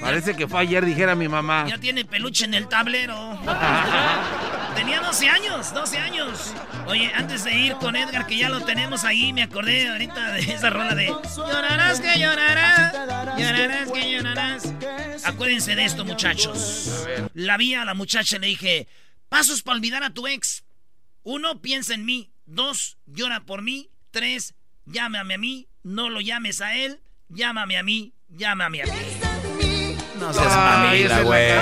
Parece que fue ayer, dijera mi mamá. Ya tiene peluche en el tablero. Tenía 12 años, 12 años. Oye, antes de ir con Edgar, que ya lo tenemos ahí, me acordé ahorita de esa rola de Llorarás que llorarás, llorarás que llorarás. Acuérdense de esto, muchachos. La vi a la muchacha y le dije, pasos para olvidar a tu ex. Uno, piensa en mí. Dos, llora por mí. Tres, llámame a mí. No lo llames a él. Llámame a mí. Llámame a mí. No seas mamila, güey.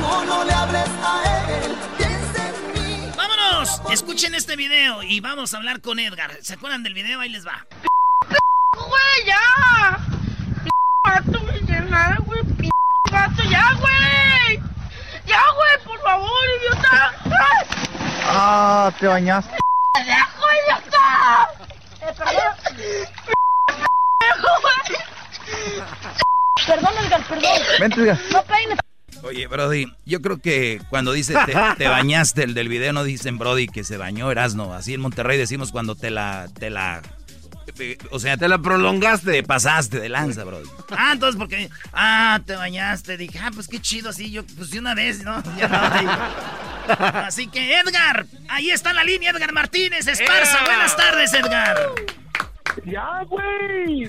No, no le hables a él. ¡Vámonos! Escuchen este video y vamos a hablar con Edgar. ¿Se acuerdan del video? Ahí les va. ¡Güey, ya! ¡Gato, nada, güey! ¡P gato, ya, güey! ¡Ya, güey, por favor, idiota! Ah, te bañaste. ¡Ya, güey, idiota! Eh, perdón. Perdón, Edgar, perdón. Vente, Edgar. No peines. Oye, Brody, yo creo que cuando dice te, te bañaste el del video no dicen Brody que se bañó Erasno. Así en Monterrey decimos cuando te la, te la, o sea, te la prolongaste. Te pasaste de lanza, Brody. Ah, entonces porque, ah, te bañaste. Dije, ah, pues qué chido, así yo, pues de una vez, ¿no? Ya no. Así que, Edgar, ahí está la línea, Edgar Martínez, Esparza. Buenas tardes, Edgar. ¡Ya, güey!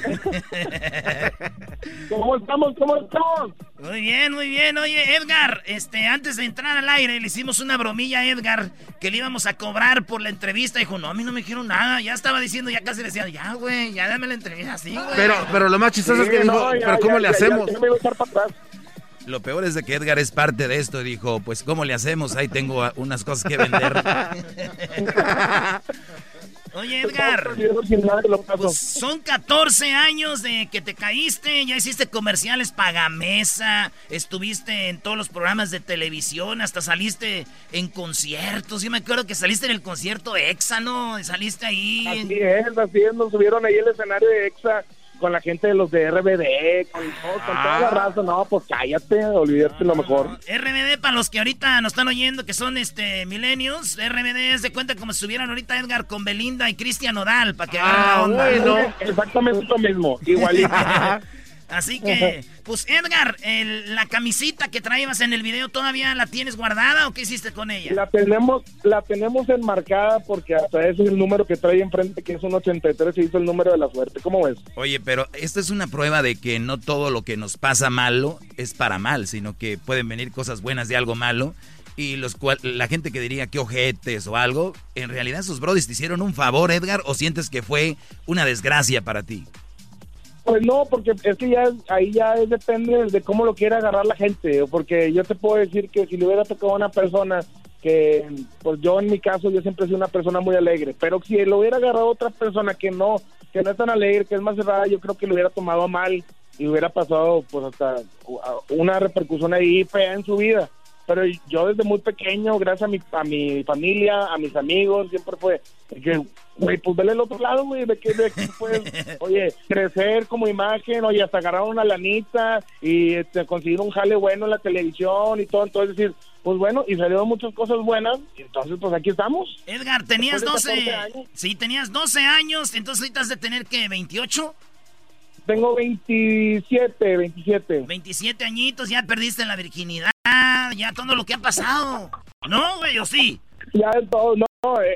¿Cómo estamos? ¿Cómo estamos? Muy bien, muy bien. Oye, Edgar, este, antes de entrar al aire le hicimos una bromilla a Edgar que le íbamos a cobrar por la entrevista. Dijo, no, a mí no me dijeron nada. Ya estaba diciendo, ya casi le decía, ya, güey, ya dame la entrevista así, güey. Pero, pero lo más chistoso es que dijo, pero ¿cómo le hacemos? Lo peor es de que Edgar es parte de esto. Dijo, pues, ¿cómo le hacemos? Ahí tengo unas cosas que vender. Oye, Edgar. Pues son 14 años de que te caíste, ya hiciste comerciales pagamesa, estuviste en todos los programas de televisión, hasta saliste en conciertos. Yo me acuerdo que saliste en el concierto EXA, ¿no? Saliste ahí. Así es, así es, nos subieron ahí el escenario de EXA con la gente de los de RBD, con, con toda la raza, no, pues cállate, olvídate lo mejor. RBD, para los que ahorita nos están oyendo, que son este milenios, RBD es de cuenta como si estuvieran ahorita Edgar con Belinda y Cristian Odal, para que agarren la onda. Bueno, exactamente lo mismo, igualito. Así que, pues Edgar, el- la camisita que traías en el video, ¿todavía la tienes guardada o qué hiciste con ella? La tenemos, la tenemos enmarcada porque hasta ese es el número que trae enfrente, que es un 83 y hizo el número de la suerte. ¿Cómo ves? Oye, pero esto es una prueba de que no todo lo que nos pasa malo es para mal, sino que pueden venir cosas buenas de algo malo. Y los cual, la gente que diría que ojetes o algo, en realidad sus brodis te hicieron un favor, Edgar, o sientes que fue una desgracia para ti. Pues no, porque es que ya ahí ya es- depende de cómo lo quiera agarrar la gente, porque yo te puedo decir que si le hubiera tocado a una persona que, pues yo en mi caso, yo siempre he sido una persona muy alegre, pero si lo hubiera agarrado otra persona que no, que no es tan alegre, que es más cerrada, yo creo que lo hubiera tomado mal y hubiera pasado pues hasta una repercusión ahí fea en su vida. Pero yo desde muy pequeño, gracias a mi, a mi familia, a mis amigos, siempre fue que, güey, pues vele el otro lado, güey, de que, de que puedes, oye, crecer como imagen, oye, hasta agarrar una lanita y este, conseguir un jale bueno en la televisión y todo, entonces decir, pues bueno, y salieron muchas cosas buenas, y entonces pues aquí estamos. Edgar, tenías de 12. 14 años. Sí, tenías 12 años, entonces ahorita has de tener que 28. Tengo 27, 27. 27 añitos, ya perdiste la virginidad, ya todo lo que ha pasado. ¿No, güey, o sí? Ya todo, no,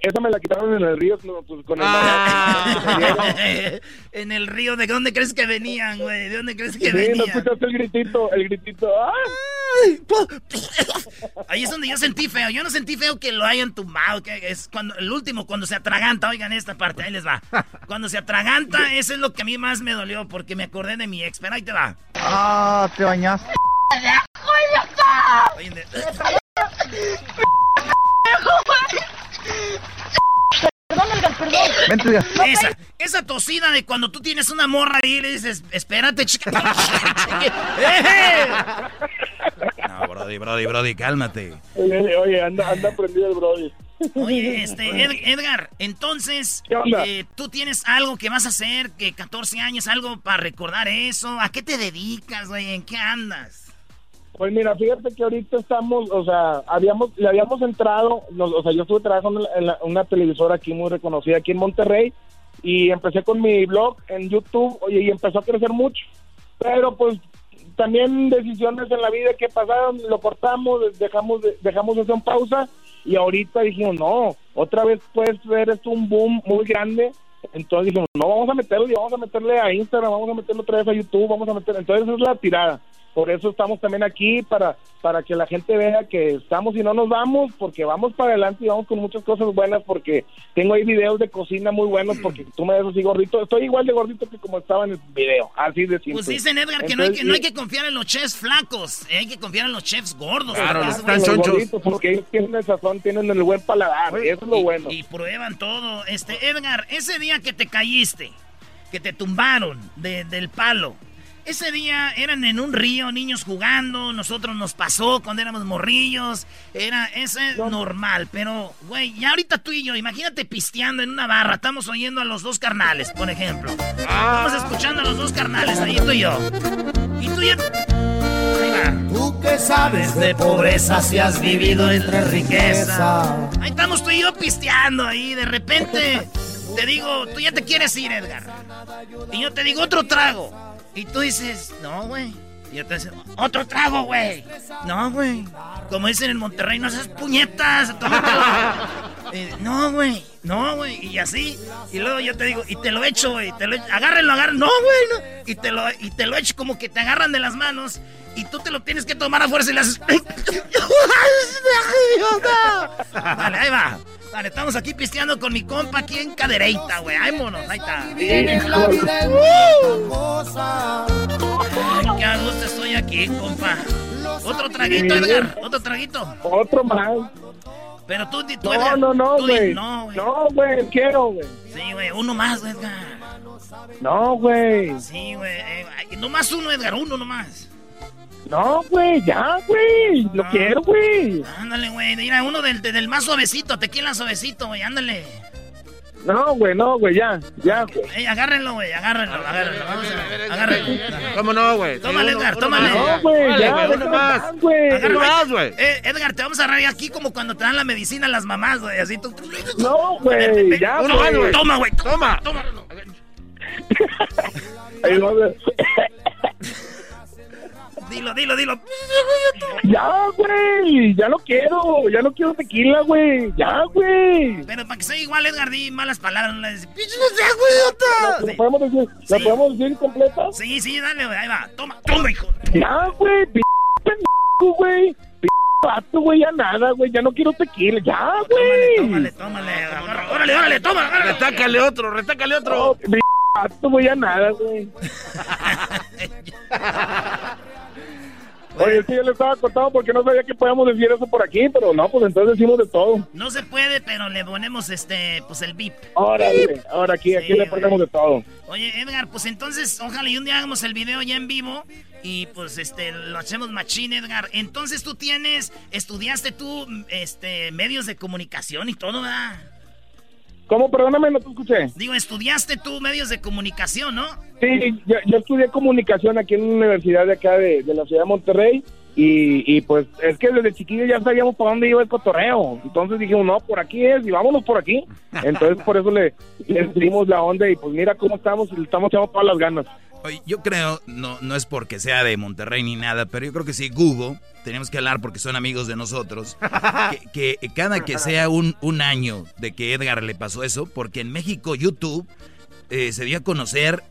esa me la quitaron en el río, no, pues con el... en el río, ¿de dónde crees que venían, güey? ¿De dónde crees que Sí, no venían? escuchaste el gritito, el gritito, ¡ay! Ahí es donde yo sentí feo. Yo no sentí feo que lo hayan tumbado. Que es cuando el último, cuando se atraganta. Oigan esta parte, ahí les va. Cuando se atraganta, eso es lo que a mí más me dolió porque me acordé de mi ex. Pero ahí te va. Ah, te bañaste. De- Perdón, Edgar, perdón. Esa, esa tosida de cuando tú tienes una morra ahí y le dices, espérate, chica. No, Brody, Brody, Brody, cálmate. Oye, oye, anda, anda prendido el brody. Oye, este, Ed- Edgar, entonces, onda? eh, tú tienes algo que vas a hacer, que 14 años, algo para recordar eso. ¿A qué te dedicas, güey? ¿En qué andas? Pues mira, fíjate que ahorita estamos, o sea, habíamos, le habíamos entrado, o sea, yo estuve trabajando en, la- en una televisora aquí muy reconocida aquí en Monterrey y empecé con mi blog en YouTube, y empezó a crecer mucho. Pero pues también decisiones en la vida que pasaron, lo cortamos, dejamos, de- dejamos eso en pausa y ahorita dijimos, no, otra vez puede ser esto un boom muy grande. Entonces dijimos, no, vamos a meterle, vamos a meterle a Instagram, vamos a meterle otra vez a YouTube, vamos a meterle. Entonces esa es la tirada. Por eso estamos también aquí, para, para que la gente vea que estamos y no nos vamos, porque vamos para adelante y vamos con muchas cosas buenas, porque tengo ahí videos de cocina muy buenos, porque tú me ves así gordito. Estoy igual de gordito que como estaba en el video, así de simple. Pues dicen, Edgar, que no hay que, no hay que confiar en los chefs flacos, eh, hay que confiar en los chefs gordos. Claro, los están güeyes- gorditos, porque ellos tienen el sazón, tienen el buen paladar, eso es lo bueno. Y prueban todo. Este, Edgar, ese día que te caíste, que te tumbaron de- del palo, ese día eran en un río, niños jugando, nosotros nos pasó cuando éramos morrillos, era, ese es normal, pero, güey, ya ahorita tú y yo, imagínate pisteando en una barra, estamos oyendo a los dos carnales, por ejemplo. Estamos escuchando a los dos carnales, ahí tú y yo. Y tú ya... Ahí va. Tú que sabes de pobreza si has vivido entre riqueza. Ahí estamos tú y yo pisteando ahí, de repente te digo, tú ya te quieres ir, Edgar. Y yo te digo otro trago. Y tú dices, no, güey. Y yo te digo, otro trago, güey. No, güey. Como dicen en Monterrey, no seas puñetas. Eh, no, güey. No, güey. Y así. Y luego yo te digo, y te lo echo, güey. Te lo echo. Agárrenlo, agárrenlo. No, güey. No. Y, te lo, y te lo echo como que te agarran de las manos. Y tú te lo tienes que tomar a fuerza y le haces. Dale, ahí va. Dale, estamos aquí pisteando con mi compa aquí en Cadereita, güey. Ay, monos, ahí está. qué a gusto estoy aquí, compa. Otro traguito, Edgar. Otro traguito. Otro más. Pero tú, tú No, no, no, di- güey. No, güey. No, güey, quiero, güey. Sí, güey, uno más, Edgar. No, güey. Sí, güey. eh, nomás uno, Edgar, uno nomás. No, güey, ya, güey. Lo quiero, güey. Ándale, güey. Mira, uno del, del más suavecito, tequila suavecito, güey, ándale. No, güey, no, güey, ya, ya, güey. Ey, agárrenlo, güey, agárrenlo, agárrenlo. Vamos a, agárrenlo. ¿Cómo no, güey? Tómale, Edgar, tómale. No, güey, ya, güey, uno más. güey. Más, güey. Eh, Edgar, te vamos a agarrar aquí como cuando te dan la medicina a las mamás, güey. Así tú. No, güey, ya, Uno más, güey. Toma, güey. Toma. Ahí va, güey. Dilo, dilo, dilo. Ya, güey, ya no quiero, ya no quiero tequila, güey, ya, güey. Pero para que sea igual, Edgar, di malas palabras. No le dices, pinche no sea, güey, ¿La Sí. podemos decir, ¿la Sí. podemos decir completa? Sí, sí, dale, güey. Ahí va. Toma, toma, hijo. Ya, güey, p pendejo, güey. P pato, güey, ya nada, güey, ya no quiero tequila, ya, güey. Tómale, tómale. agarra- Órale, órale, toma. Retácale otro, retácale No, otro. p pato, güey, ya nada, güey. Oye, sí, yo le estaba contando porque no sabía que podíamos decir eso por aquí, pero no, pues entonces decimos de todo. No se puede, pero le ponemos este, pues el beep. Ahora, ahora aquí, aquí le ponemos de todo. Oye, Edgar, pues entonces, ojalá y un día hagamos el video ya en vivo y pues este lo hacemos machín, Edgar. Entonces tú tienes, estudiaste tú este medios de comunicación y todo, ¿verdad? ¿Cómo? Perdóname, no te escuché. Digo, estudiaste tú medios de comunicación, ¿no? Sí, yo, yo estudié comunicación aquí en una universidad de acá de, de la ciudad de Monterrey y, y pues es que desde chiquillo ya sabíamos para dónde iba el cotorreo. Entonces dijimos, no, por aquí es y vámonos por aquí. Entonces por eso le, le dimos la onda y pues mira cómo estamos le estamos echando todas las ganas. Oye, yo creo, no, no es porque sea de Monterrey ni nada, pero yo creo que sí, Google, tenemos que hablar porque son amigos de nosotros, que, que cada que sea un, un año de que Edgar le pasó eso, porque en México YouTube eh, se dio a conocer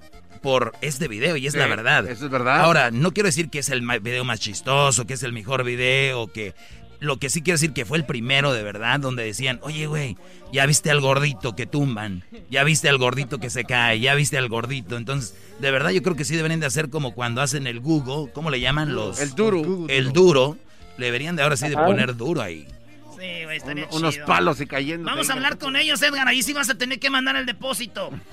por este video y es Sí, la verdad. eso es verdad. Ahora, no quiero decir que es el video más chistoso, que es el mejor video, que... Lo que sí quiero decir que fue el primero de verdad, donde decían, oye, güey, ya viste al gordito que tumban, ya viste al gordito que se cae, ya viste al gordito. Entonces, de verdad yo creo que sí deberían de hacer como cuando hacen el Google, ¿cómo le llaman los? El duro. El duro. Le deberían de ahora sí de poner duro ahí. Sí, güey, estaría Un- unos chido. palos y cayendo. Vamos a hablar con ellos, Edgar. Ahí sí vas a tener que mandar el depósito.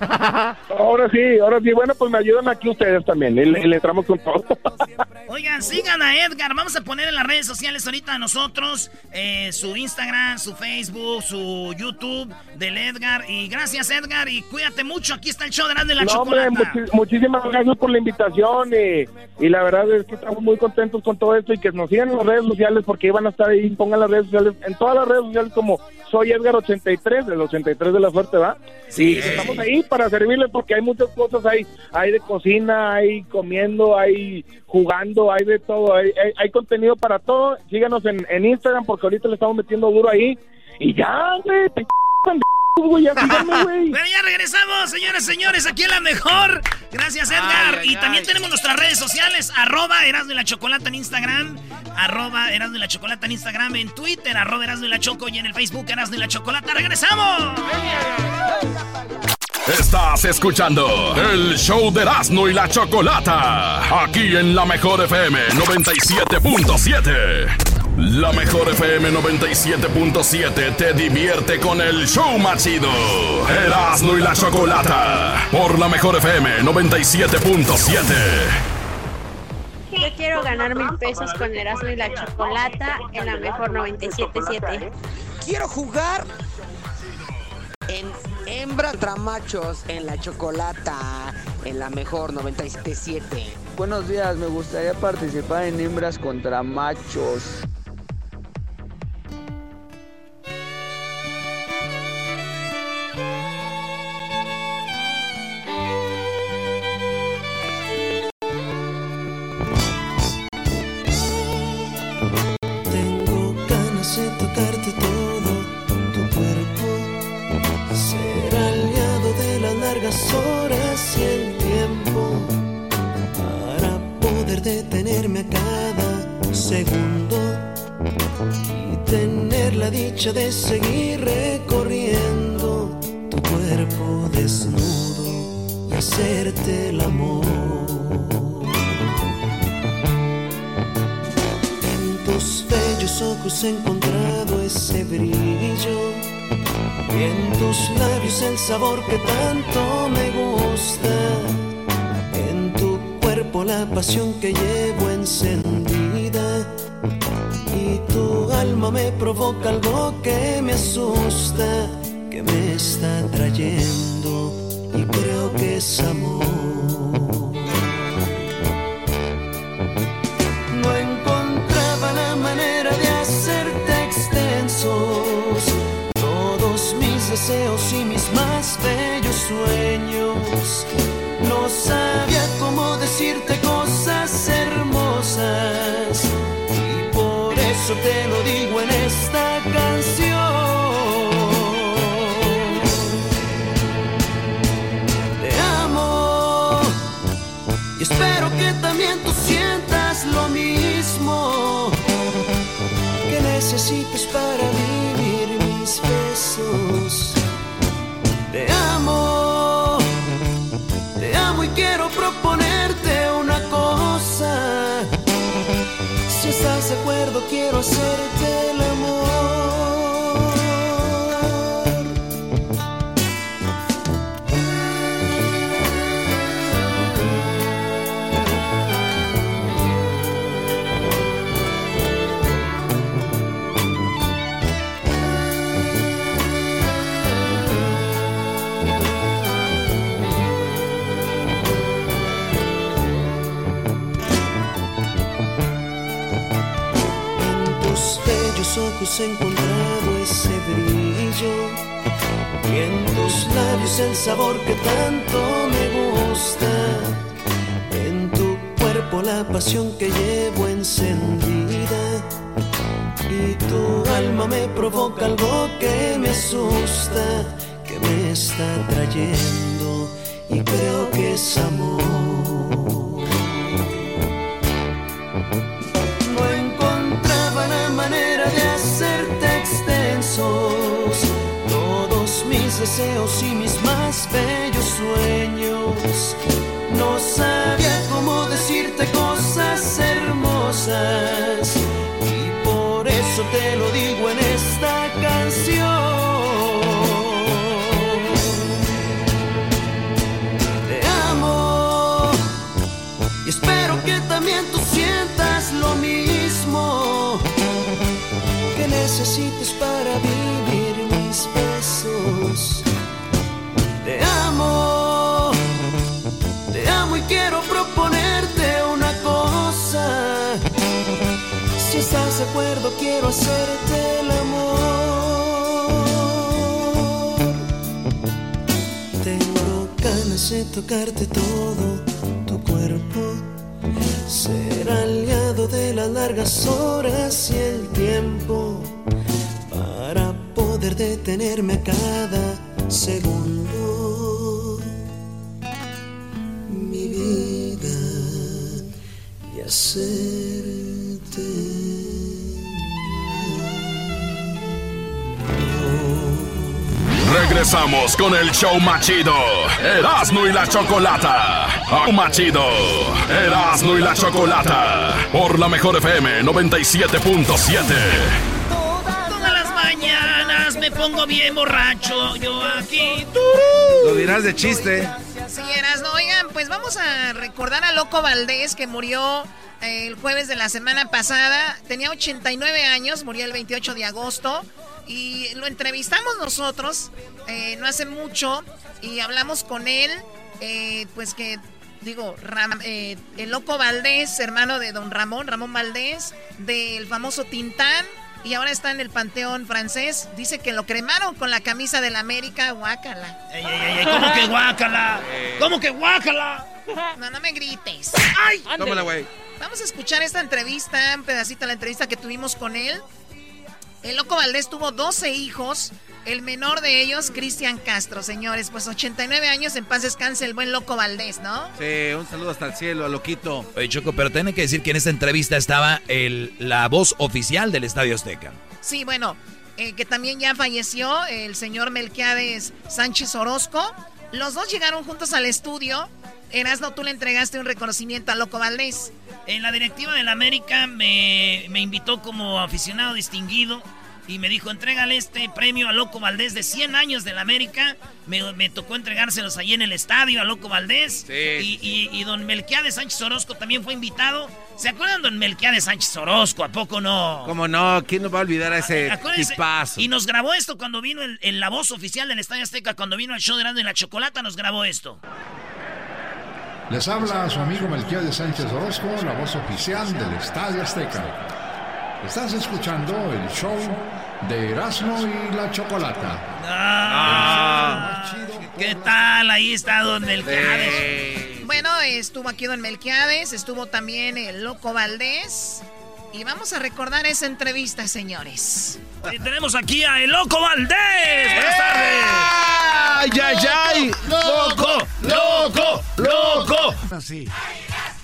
Ahora sí, ahora sí, bueno, pues me ayudan aquí ustedes también y le, y le entramos con todo. Oigan, sigan a Edgar. Vamos a poner en las redes sociales ahorita a nosotros eh, su Instagram, su Facebook, su YouTube del Edgar. Y gracias, Edgar. Y cuídate mucho. Aquí está el show de Erasmo y la No, hombre, muchísimas gracias por la invitación y, y la verdad es que estamos muy contentos con todo esto y que nos sigan en las redes sociales porque iban a estar ahí, pongan las redes sociales, en todas las redes sociales como soy Edgar83, del 83 de la suerte, ¿va? Sí. y estamos ahí para servirles porque hay muchas cosas ahí, hay de cocina, hay comiendo, hay jugando, hay de todo, hay, hay, hay contenido para todo, síganos en, en Instagram porque ahorita le estamos metiendo duro ahí y ya, güey, te güey, güey. Pero ya regresamos, señores, señores, aquí en la mejor. Gracias, Edgar. Ay, ay, y también ay. tenemos nuestras redes sociales, arroba Erasmo y la Chocolata en Instagram, arroba Erasmo y la Chocolata en Instagram, en Twitter, arroba Erasmo y la Choco y en el Facebook Erasmo y la Chocolata. ¡Regresamos! Estás escuchando el show de Erasmo y la Chocolata. Aquí en la mejor FM 97.7. La mejor FM 97.7 te divierte con el show más chido. Erasmo y la Chocolata. Por la mejor FM 97.7. Yo quiero ganar mil pesos con Erasmo y la Chocolata en la mejor 97.7. Quiero jugar en hembra contra machos en la chocolata en la mejor 97.7. Buenos días, me gustaría participar en hembras contra machos. Horas y el tiempo, para poder detenerme a cada segundo y tener la dicha de seguir recorriendo tu cuerpo desnudo y hacerte el amor. En tus bellos ojos he encontrado ese brillo y en tus labios el sabor que tanto me gusta. En tu cuerpo la pasión que llevo encendida. Y tu alma me provoca algo que me asusta, que me está trayendo y creo que es amor. Deseos y mis más bellos sueños. No sabía cómo decirte cosas hermosas y por eso te lo digo en esta canción. Te amo y espero que también tú sientas lo mismo que necesites para acuerdo, bellos ojos he encontrado ese brillo y en tus labios el sabor que tanto me gusta. En tu cuerpo la pasión que llevo encendida y tu alma me provoca algo que me asusta, que me está trayendo y creo que es amor. Deseos y mis más bellos sueños. No sabía cómo decirte cosas hermosas y por eso te lo digo en esta canción. Te amo y espero que también tú sientas lo mismo que necesites para vivir Te amo, te amo y quiero proponerte una cosa. Si estás de acuerdo, quiero hacerte el amor. Tengo ganas de tocarte todo tu cuerpo. Ser aliado de las largas horas y el tiempo para poder detenerme cada segundo. Regresamos con el show machido. Erasmo y la chocolata. Ah, Machido. Erasmo y la chocolata. Por la mejor FM 97.7. pongo bien borracho. Yo aquí. Lo dirás de chiste. Sí, eras, no, oigan, pues vamos a recordar a Loco Valdés que murió eh, el jueves de la semana pasada. Tenía 89 años, murió el 28 de agosto. Y lo entrevistamos nosotros eh, no hace mucho y hablamos con él, eh, pues que, digo, Ram- eh, el Loco Valdés, hermano de don Ramón, Ramón Valdés, del famoso Tintán. Y ahora está en el Panteón francés. Dice que lo cremaron con la camisa del América. Guácala. Ey, ey, ey, ey, ¿Cómo que guácala? ¿Cómo que guácala? No, no me grites. ¡Ay! Tómala, güey. Vamos a escuchar esta entrevista, un pedacito de la entrevista que tuvimos con él. El Loco Valdés tuvo 12 hijos. El menor de ellos, Cristian Castro, señores. Pues 89 años, en paz descanse el buen Loco Valdés, ¿no? Sí, un saludo hasta el cielo, a Loquito. Oye, Choco, pero tiene que decir que en esta entrevista estaba el, la voz oficial del Estadio Azteca. Sí, bueno, eh, que también ya falleció el señor Melquiades Sánchez Orozco. Los dos llegaron juntos al estudio. Erasno, tú le entregaste un reconocimiento a Loco Valdés. En la directiva del América me, me invitó como aficionado distinguido y me dijo, entrégale este premio a Loco Valdés de 100 años de la América. Me, tocó entregárselos ahí en el estadio a Loco Valdés. Y, y, don Melquiades Sánchez Orozco también fue invitado. ¿Se acuerdan don Melquiades Sánchez Orozco? ¿A poco no? ¿Cómo no? ¿Quién nos va a olvidar a ese tipazo? Y nos grabó esto cuando vino en la voz oficial del Estadio Azteca, cuando vino el show de Grande la Chocolata, nos grabó esto. Les habla su amigo Melquiades Sánchez Orozco, la voz oficial del Estadio Azteca. Estás escuchando el show de Erasmo y la Chocolata. Ah, ¿Qué tal? Ahí está Don Melquiades. Bueno, estuvo aquí Don Melquiades, estuvo también el Loco Valdés. Y vamos a recordar esa entrevista, señores. Y tenemos aquí a El Loco Valdés. Buenas tardes. ¡Ay, ay, ay! ¡Loco! ¡Loco! ¡Loco! Así.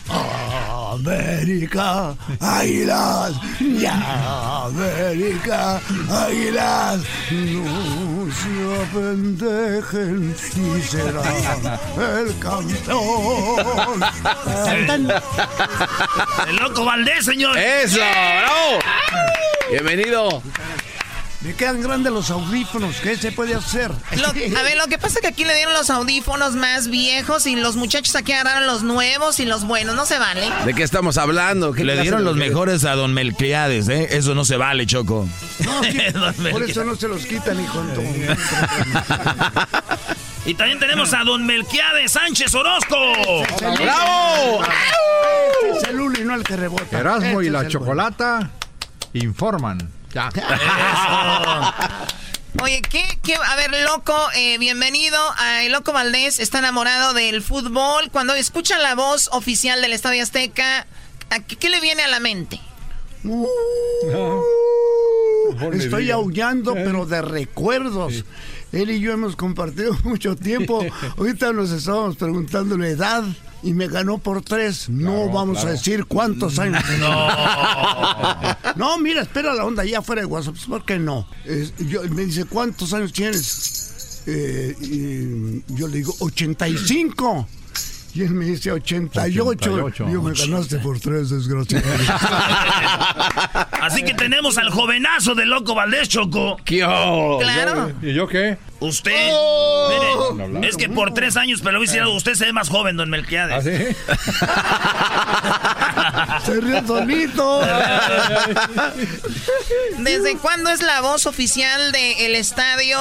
América, águilas, ya América, águilas, no se apendejen y será el campeón. El loco Valdés, señor. Eso, bravo. Bienvenido. Me quedan grandes los audífonos, ¿qué se puede hacer? a ver, lo que pasa es que aquí le dieron los audífonos más viejos y los muchachos aquí agarraron los nuevos y los buenos, no se vale. ¿De qué estamos hablando? le dieron los mejores a Don Melquiades, ¿eh? Eso no se vale, Choco. No, por eso no se los quitan, hijo. y también tenemos a Don Melquiades Sánchez Orozco. ¡Bravo! Este es el uno y no el que rebota. Erasmo y la chocolata informan. Oye, ¿qué, ¿qué, A ver, loco, eh, bienvenido a El Loco Valdés. Está enamorado del fútbol. Cuando escucha la voz oficial del Estadio Azteca, qué, le viene a la mente? Uh, estoy aullando, pero de recuerdos. Él y yo hemos compartido mucho tiempo. Ahorita nos estábamos preguntando la edad y me ganó por tres. no vamos a decir cuántos años. No. no, mira, espera la onda ya fuera de WhatsApp. ¿Por qué no? yo, me dice, ¿cuántos años tienes? Eh, y yo le digo, 85. Y él me dice 88. Yo me ganaste por tres, desgraciado. Así que tenemos al jovenazo de Loco Valdés, Choco. Claro. ¿Y yo qué? Usted. Oh. Mire, es que por tres años, pero lo usted se ve más joven, don Melquiades. ¿Ah, se ríe solito. ¿Desde cuándo es la voz oficial del estadio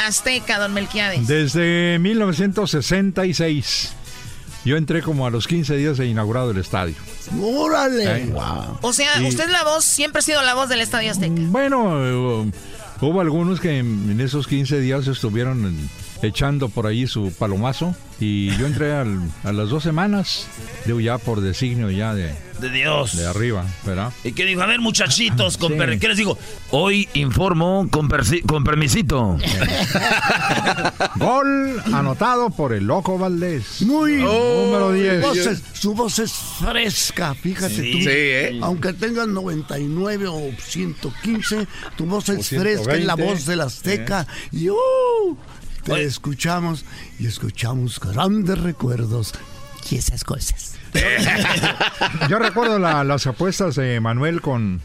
Azteca, don Melquiades? Desde 1966. Yo entré como a los 15 días de inaugurado el estadio. ¡Órale! O sea, usted la voz, siempre ha sido la voz del Estadio Azteca. Bueno, eh, hubo algunos que en, esos 15 días estuvieron echando por ahí su palomazo y yo entré a las dos semanas, digo ya por designio ya de, de Dios. De arriba, ¿verdad? ¿Y qué dijo? A ver, muchachitos, con ¿qué les digo? Hoy informo con, con permisito. Gol anotado por el Loco Valdés. Muy número 10. Su voz, es, fresca, fíjate tú. Sí, ¿eh? Aunque tengas 99 o 115, tu voz es fresca, es la voz del Azteca. Y uh, te escuchamos y escuchamos grandes recuerdos y esas cosas. Yo recuerdo las apuestas de Manuel con,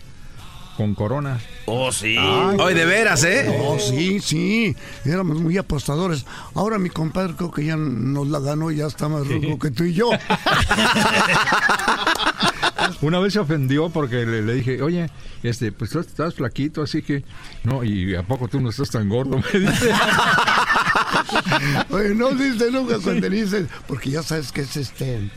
con Corona. Oh, sí. Hoy de veras, ¿eh? Oh, sí, sí. Éramos muy apostadores. Ahora mi compadre creo que ya nos la ganó, ya está más rico que tú y yo. Una vez se ofendió porque le, dije, oye, este, pues tú estás flaquito, así que, no, y a poco tú no estás tan gordo, me dice. oye, no dice nunca cuando dices, porque ya sabes que es este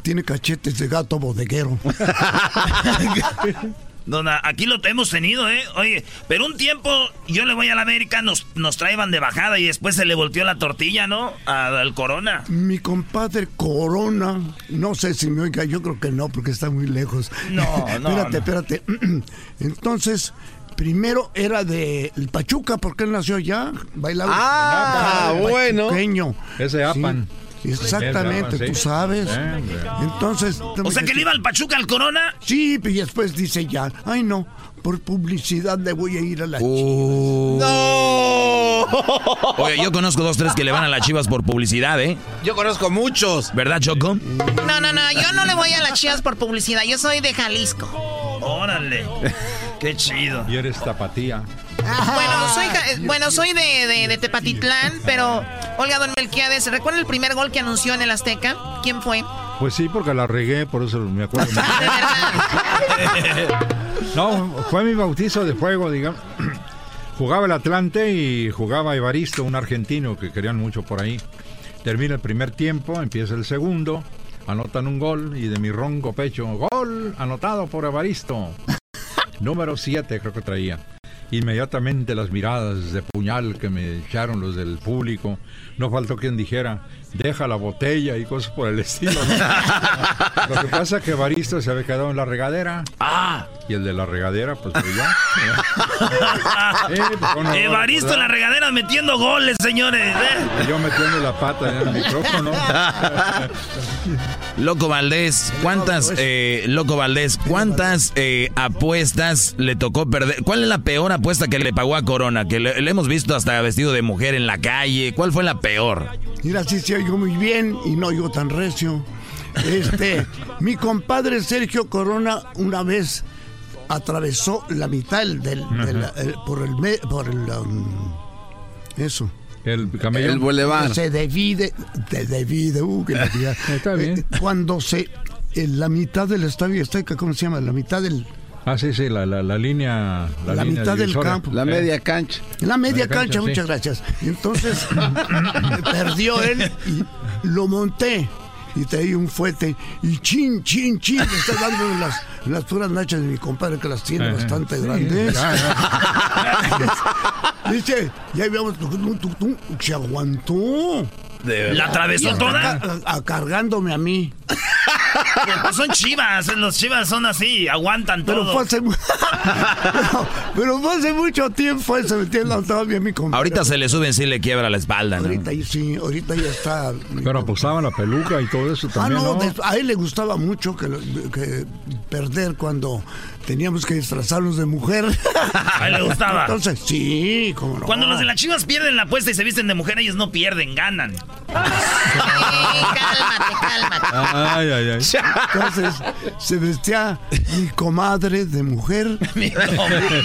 tiene cachetes de gato bodeguero. Dona, aquí lo hemos tenido, ¿eh? Oye, pero un tiempo yo le voy a la América, nos, nos traían de bajada y después se le volteó la tortilla, ¿no? Al Corona. Mi compadre Corona, no sé si me oiga, yo creo que no, porque está muy lejos. No, no. espérate, espérate. Entonces, primero era de Pachuca, porque él nació allá, bailaba. Ah, bueno. Ese Apan. Exactamente, tú sabes. Entonces. O sea que le iba al Pachuca al Corona. Sí, y después dice ya, ay no, por publicidad le voy a ir a la uh. ¡No! Oye, yo conozco dos, tres que le van a las chivas por publicidad, ¿eh? Yo conozco muchos. ¿Verdad, Choco? No, no, no, yo no le voy a las chivas por publicidad, yo soy de Jalisco. Órale. Qué chido. Y eres tapatía. Bueno, soy, ja- bueno, soy de, de- de Tepatitlán, pero Olga Don Melquiades, ¿recuerda el primer gol que anunció en el Azteca? ¿Quién fue? Pues sí, porque la regué, por eso me acuerdo. no, fue mi bautizo de fuego, digamos. Jugaba el Atlante y jugaba Evaristo, un argentino que querían mucho por ahí. Termina el primer tiempo, empieza el segundo, anotan un gol y de mi ronco pecho, gol anotado por Evaristo. Número 7 creo que traía. Inmediatamente las miradas de puñal que me echaron los del público. No faltó quien dijera, deja la botella y cosas por el estilo. ¿no? Lo que pasa es que Evaristo se había quedado en la regadera. Ah. Y el de la regadera, pues fui yo. Eh, pues. Evaristo en la regadera metiendo goles, señores. ¿eh? Yo metiendo la pata en el micrófono. Loco Valdés, ¿cuántas, eh, Loco Valdés, cuántas eh, apuestas le tocó perder? ¿Cuál es la peor apuesta que le pagó a Corona? Que le, le hemos visto hasta vestido de mujer en la calle. ¿Cuál fue la peor? Mira, sí se oigo muy bien y no oigo tan recio. Este, mi compadre Sergio Corona una vez atravesó la mitad del, del- del- el- por el me- por el um, eso. El camello. Se divide, se divide, uh, que la. Está bien. Eh, Cuando se en la mitad del estadio Azteca, ¿cómo se llama? La mitad del Ah, sí, sí, la, la, la línea. La, La línea mitad del campo. Eh, cancha. La media Media cancha, cancha, sí. muchas gracias. Y entonces perdió él y lo monté. Y traía un fuete y chin, chin, chin, está dando las, las puras nachas de mi compadre que las tiene Ajá. bastante Sí, grandes. ya, Dice, ya habíamos se aguantó. ¿La atravesó toda? a- a- cargándome a mí. Pues son chivas, los chivas son así, aguantan Pero todo. fue hace, pero, pero fue hace mucho tiempo eso, ¿me entiendes? Todavía mi compadre. Ahorita se le suben si le quiebra la espalda, ¿no? Ahorita sí, ahorita ya está. Pero apostaban la peluca y todo eso Ah, también, no, ¿no? de- a él le gustaba mucho que, que perder cuando teníamos que disfrazarnos de mujer. A él le gustaba. Entonces, sí, cómo no. Cuando los de las chivas pierden la apuesta y se visten de mujer, ellos no pierden, ganan. cálmate, cálmate. Ay, ay, ay. Entonces se vestía mi comadre de mujer y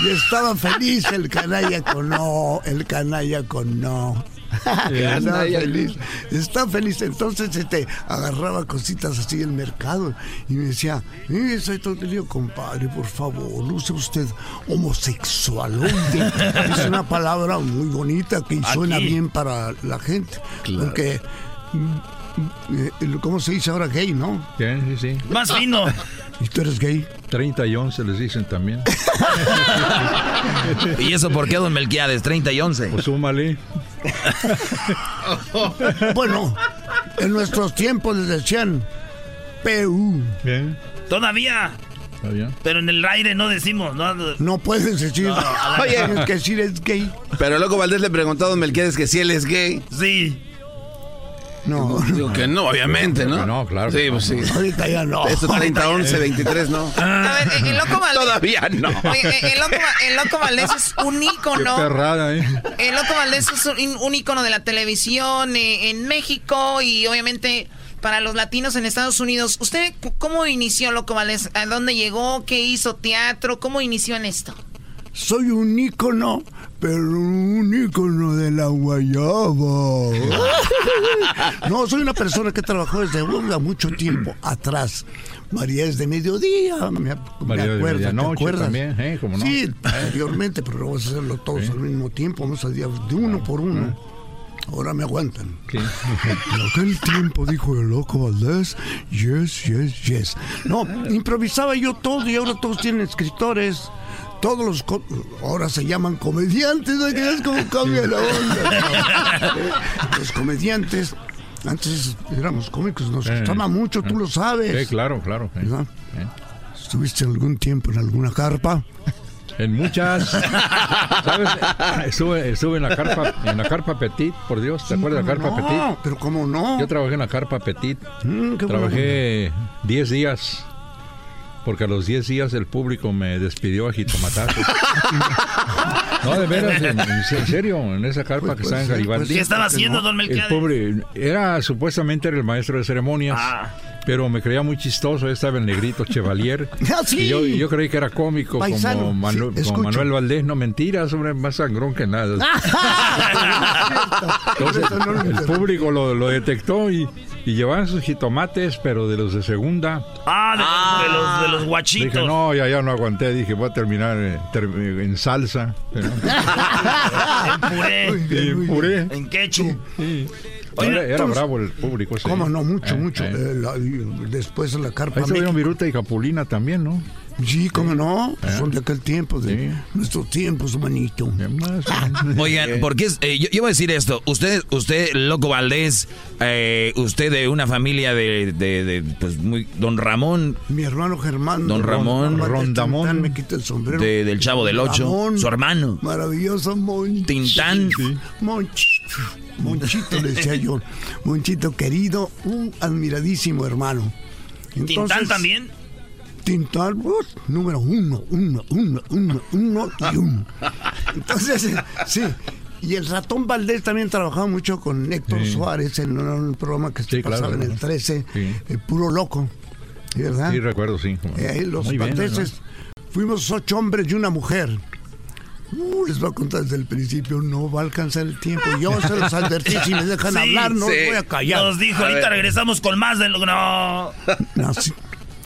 estaba feliz el canalla con no, el canalla con no. Estaba Canalla. feliz, está feliz. Entonces este, agarraba cositas así del mercado y me decía, "Eh, soy día, compadre, por favor, no sea usted homosexualoide. es una palabra muy bonita que suena Aquí. bien para la gente. Porque, mm, eh, ¿cómo se dice ahora gay, no? Sí, sí, sí. Más fino. ¿Y tú eres gay? 30 y 11 les dicen también. ¿Y eso por qué, don Melquiades? 30 y 11. Pues súmale. Bueno, en nuestros tiempos les decían PU. Bien, Todavía. bien. Pero en el aire no decimos, ¿no? No puedes decir. No, Oye. Tienes que decir es gay. Pero Loco Valdés le preguntó a Don Melquiades que si él es gay. Sí. No, Digo que no, obviamente, ¿no? No, claro Sí, que pues no. sí. ahorita ya no. Eso 30, 11, 23, ¿no? A ver, el loco Valdés. Todavía no. Oye, el, loco, el loco Valdés es un Qué ícono. perrada, ¿eh? El loco Valdés es un, un ícono de la televisión eh, en México y obviamente para los latinos en Estados Unidos. ¿Usted cómo inició Loco Valdés? ¿A dónde llegó? ¿Qué hizo teatro? ¿Cómo inició en esto? Soy un ícono, pero un ícono de la guayaba. No, soy una persona que trabajó desde uh, mucho tiempo atrás. María es de mediodía, me, de acuerdo, ¿te acuerdas? también, ¿eh? ¿Cómo no? Sí, anteriormente, pero vamos a hacerlo todos al mismo tiempo, vamos a día de uno por uno. Ahora me aguantan. Sí. En aquel tiempo dijo el loco Valdés, yes, yes, yes. No, improvisaba yo todo y ahora todos tienen escritores. Todos los co- ahora se llaman comediantes, ¿no? Es como cambia la onda. Los comediantes, antes éramos cómicos, nos Eh, gustaba mucho, tú lo sabes. Sí, claro, claro. eh. ¿verdad? ¿Estuviste algún tiempo en alguna carpa? En muchas. ¿Sabes? Estuve, estuve en la carpa, en la carpa Petit, por Dios, ¿te acuerdas de la carpa no, Petit? pero cómo no. Yo trabajé en la carpa Petit. Mm, Trabajé 10 días. Porque a los 10 días el público me despidió a jitomatazos. no, de veras, en, en serio, en esa carpa que Pues, está en pues, Garibaldi. ¿Qué estaba haciendo, don El Melquiades? pobre, era supuestamente era el maestro de ceremonias. Ah. pero me creía muy chistoso. Estaba el negrito Chevalier. Ah, sí. Y yo, creí que era cómico Paisano, como, Manu- sí, como escucha. Manuel Valdés. No, mentiras, hombre, más sangrón que nada. Entonces, el público lo, lo detectó y, y llevaban sus jitomates, pero de los de segunda. Ah, de, de los, de los Dije, guachitos. no, ya, ya no aguanté. Dije, voy a terminar eh, ter- en salsa. pero- En puré. Sí, en puré. En ketchup. Era, era entonces- bravo el público. ese. ¿Cómo no? Mucho, Eh, mucho. eh. Eh, la- después la carpa Ahí se México. Viruta y Capulina también, ¿no? Sí, ¿cómo no? Eh. Son de aquel tiempo, de nuestros tiempos, manito. Oigan, porque es, eh, yo, yo voy a decir esto. Usted, usted, Loco Valdés, eh, usted de una familia de, de- de, pues muy, don Ramón, Mi hermano Germán. Don Ramón, Rondamón. Me quita el sombrero. de- del Chavo del Ocho, Ramón, su hermano, Maravilloso Monchito. Tintán. Monchito. Monchito, le decía yo. Monchito querido, un admiradísimo hermano. ¿Tintán también? Uh, número uno, uno, uno, uno, uno y uno. Entonces, eh, sí. Y el ratón Valdés también trabajaba mucho con Héctor Sí. Suárez en un, programa que se Sí, claro, pasaba en el claro. 13, Sí. el puro loco. ¿Verdad? Sí, recuerdo, sí. Eh, ahí los Muy bien, fuimos ocho hombres y una mujer. Uh, les voy a contar desde el principio, no va a alcanzar el tiempo. Yo se los advertí, si me dejan Sí, hablar, no sí. los voy a callar. Nos dijo, ahorita regresamos con más de lo que no. Nací,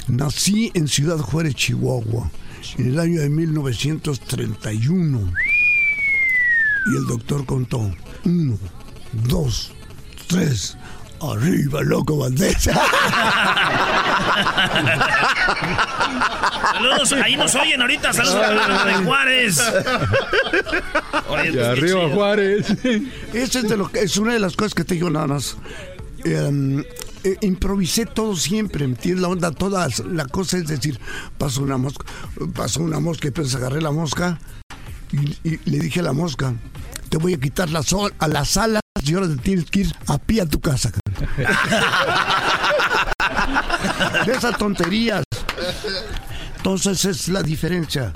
nací en Ciudad Juárez, Chihuahua, en el año de 1931. Y el doctor contó, uno, dos, tres, arriba, loco Valdés. Saludos, ahí nos oyen ahorita. Saludos a la de Juárez. Oye, Y pues, arriba chido. Juárez. Esa es, de lo que, es una de las cosas que te digo nada más. Eh, eh, improvisé todo siempre, ¿me ¿entiendes? La onda, toda la cosa es decir, pasó una mosca, pasó una mosca y pues agarré la mosca y, le dije a la mosca, te voy a quitar la sol, a las alas y ahora te tienes que ir a pie a tu casa. cabrón". de esas tonterías. Entonces es la diferencia.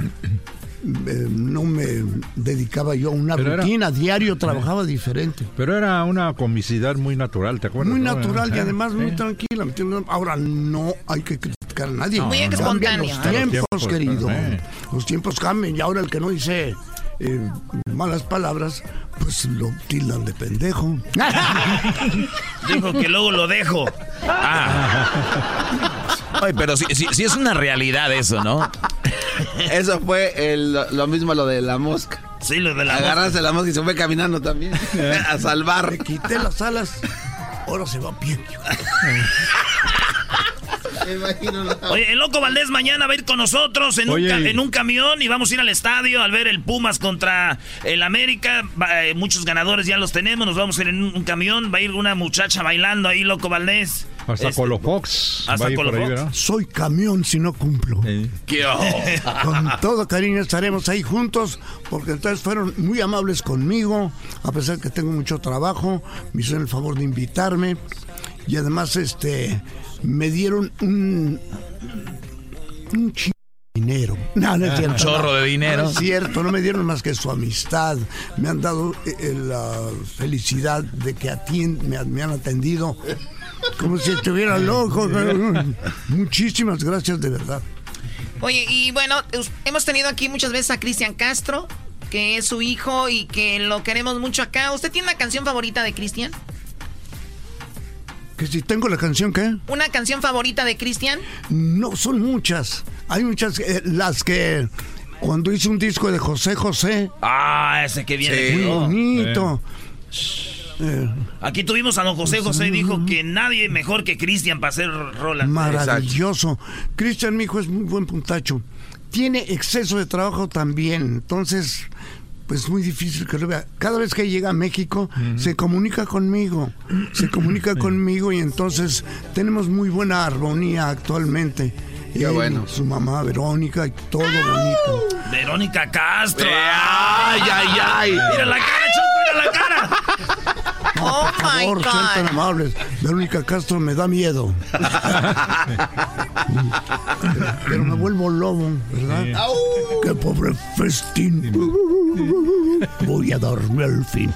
Eh, no me dedicaba yo a una Pero era- rutina, diario trabajaba diferente. Pero era una comicidad muy natural, ¿te acuerdas? Muy no? natural y Eh, además muy eh. tranquila. ¿me entiendes? Ahora no hay que criticar a nadie. Muy espontáneo. Los Ah, los tiempos, tiempos, querido. eh. Los tiempos cambian y ahora el que no dice eh, malas palabras, pues lo tildan de pendejo. Dijo que luego lo dejo. Ay, pero sí, sí- sí es una realidad eso, ¿no? Eso fue el- lo mismo lo de la mosca. Sí, lo de la Agarrarse la mosca y se fue caminando también. a salvar. Quité las alas, ahora se va a pie. Oye, el loco Valdés mañana va a ir con nosotros en, un, en un camión y vamos a ir al estadio al ver el Pumas contra el América. Va- eh, muchos ganadores ya los tenemos, nos vamos a ir en un, un camión. Va a ir una muchacha bailando ahí, loco Valdés. Hasta Este, Colofox. Hasta va a ir por ahí, Colofox. ¿verdad? Soy camión si no cumplo. ¿Qué oh? Con todo cariño estaremos ahí juntos porque entonces fueron muy amables conmigo, a pesar que tengo mucho trabajo, me hicieron el favor de invitarme y además este me dieron un un chingo de dinero. No, no es Un chorro no. de dinero. No es cierto, no me dieron más que su amistad. Me han dado eh, eh, la felicidad de que atien- me, me han atendido como si estuviera loco. Muchísimas gracias de verdad. Oye, y bueno, hemos tenido aquí muchas veces a Cristian Castro, que es su hijo y que lo queremos mucho acá. ¿Usted tiene una canción favorita de Cristian? Que si tengo la canción, ¿qué? ¿Una canción favorita de Cristian? No, son muchas. Hay muchas, eh, las que cuando hice un disco de José José, Ah, ese que viene. muy quedó. bonito. Eh, Aquí tuvimos a don José José y dijo que nadie mejor que Cristian para hacer rolas. maravilloso. Cristian, mi hijo, es muy buen puntacho. Tiene exceso de trabajo también, entonces, pues muy difícil que lo vea. Cada vez que llega a México, se comunica conmigo, se comunica conmigo y entonces tenemos muy buena armonía actualmente. Qué Él, bueno. Su mamá Verónica y todo bonito. Verónica Castro. Ay, ay, ay. Mira la cara, Choco, mira la cara. Oh Por favor, my sean tan God. amables. Verónica Castro me da miedo. Pero me vuelvo lobo, ¿verdad? Qué pobre festín. Voy a darme al fin.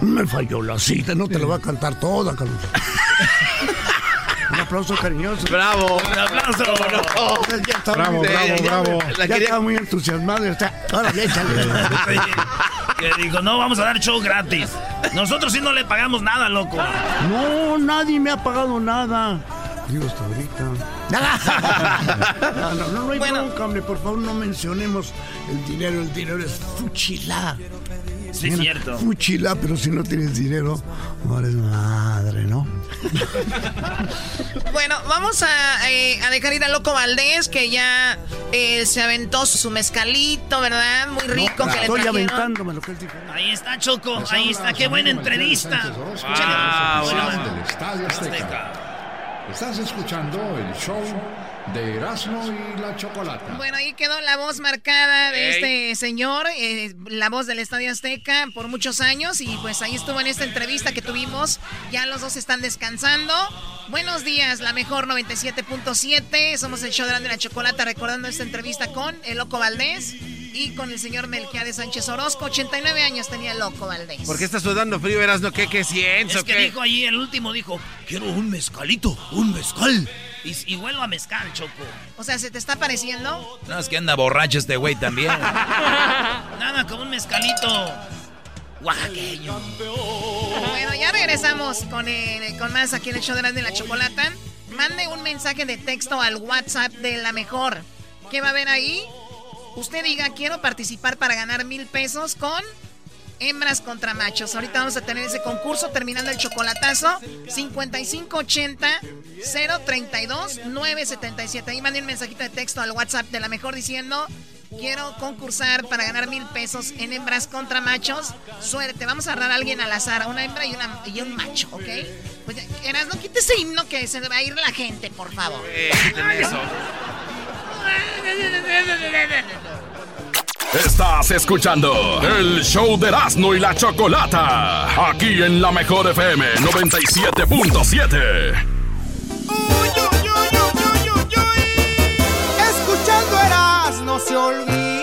Me falló la cita, no te la voy a cantar toda, Carlos. aplauso cariñoso. Bravo. Un aplauso. Ya estaba Bravo, muy, bravo, ya- ya- bravo. Ya, quería- estaba muy entusiasmado. Sea, ahora échale. Que digo, no vamos a dar show gratis. Nosotros sí no le pagamos nada, loco. No, nadie me ha pagado nada. Digo hasta ahorita. No, no, no, no hay bronca, hombre. Por favor, no mencionemos el dinero. El dinero es fuchilá. Sí, es cierto. Fuchilá, pero si no tienes dinero, no eres madre, ¿no? Bueno, vamos a, eh, a dejar ir a Loco Valdés, que ya eh, se aventó su mezcalito, ¿verdad? Muy rico que le Estoy lo que. Ahí está Choco, Les ahí está, qué buena entrevista. Sánchez Ah, la voz bueno. oficial del Estadio Azteca. Estás escuchando el show de Erasmo y la Chocolata. Bueno, ahí quedó la voz marcada de este señor, eh, la voz del Estadio Azteca por muchos años y pues ahí estuvo en esta entrevista que tuvimos. Ya los dos están descansando. Buenos días, la mejor 97.7. Somos el show de la Chocolata recordando esta entrevista con el Loco Valdés y con el señor Melquiades Sánchez Orozco. 89 años tenía el Loco Valdés. ¿Por qué estás sudando frío, Erasno? ¿Qué, qué sientes? Es que qué? dijo allí, el último dijo, quiero un mezcalito, un mezcal. Y, y vuelvo a mezcal, Choco. O sea, ¿se te está pareciendo? No, es que anda borracho este güey también. Nada, como un mezcalito oaxaqueño. Bueno, ya regresamos con, el- con más aquí en el show de Grande la Chocolata. Mande un mensaje de texto al WhatsApp de la mejor. ¿Qué va a haber ahí? Usted diga, quiero participar para ganar mil pesos con hembras contra machos. Ahorita vamos a tener ese concurso terminando el chocolatazo. 5580-032-977. Ahí mande un mensajito de texto al WhatsApp de la mejor diciendo, quiero concursar para ganar mil pesos en hembras contra machos. Suerte, vamos a agarrar a alguien al azar, a una hembra y, una, y un macho, ¿ok? Pues, Eras, no quite ese himno que se va a ir la gente, por favor. Eh, eso. Estás escuchando el show de Erasmo y la Chocolata. Aquí en la mejor FM 97.7. Escuchando Erasmo se olvida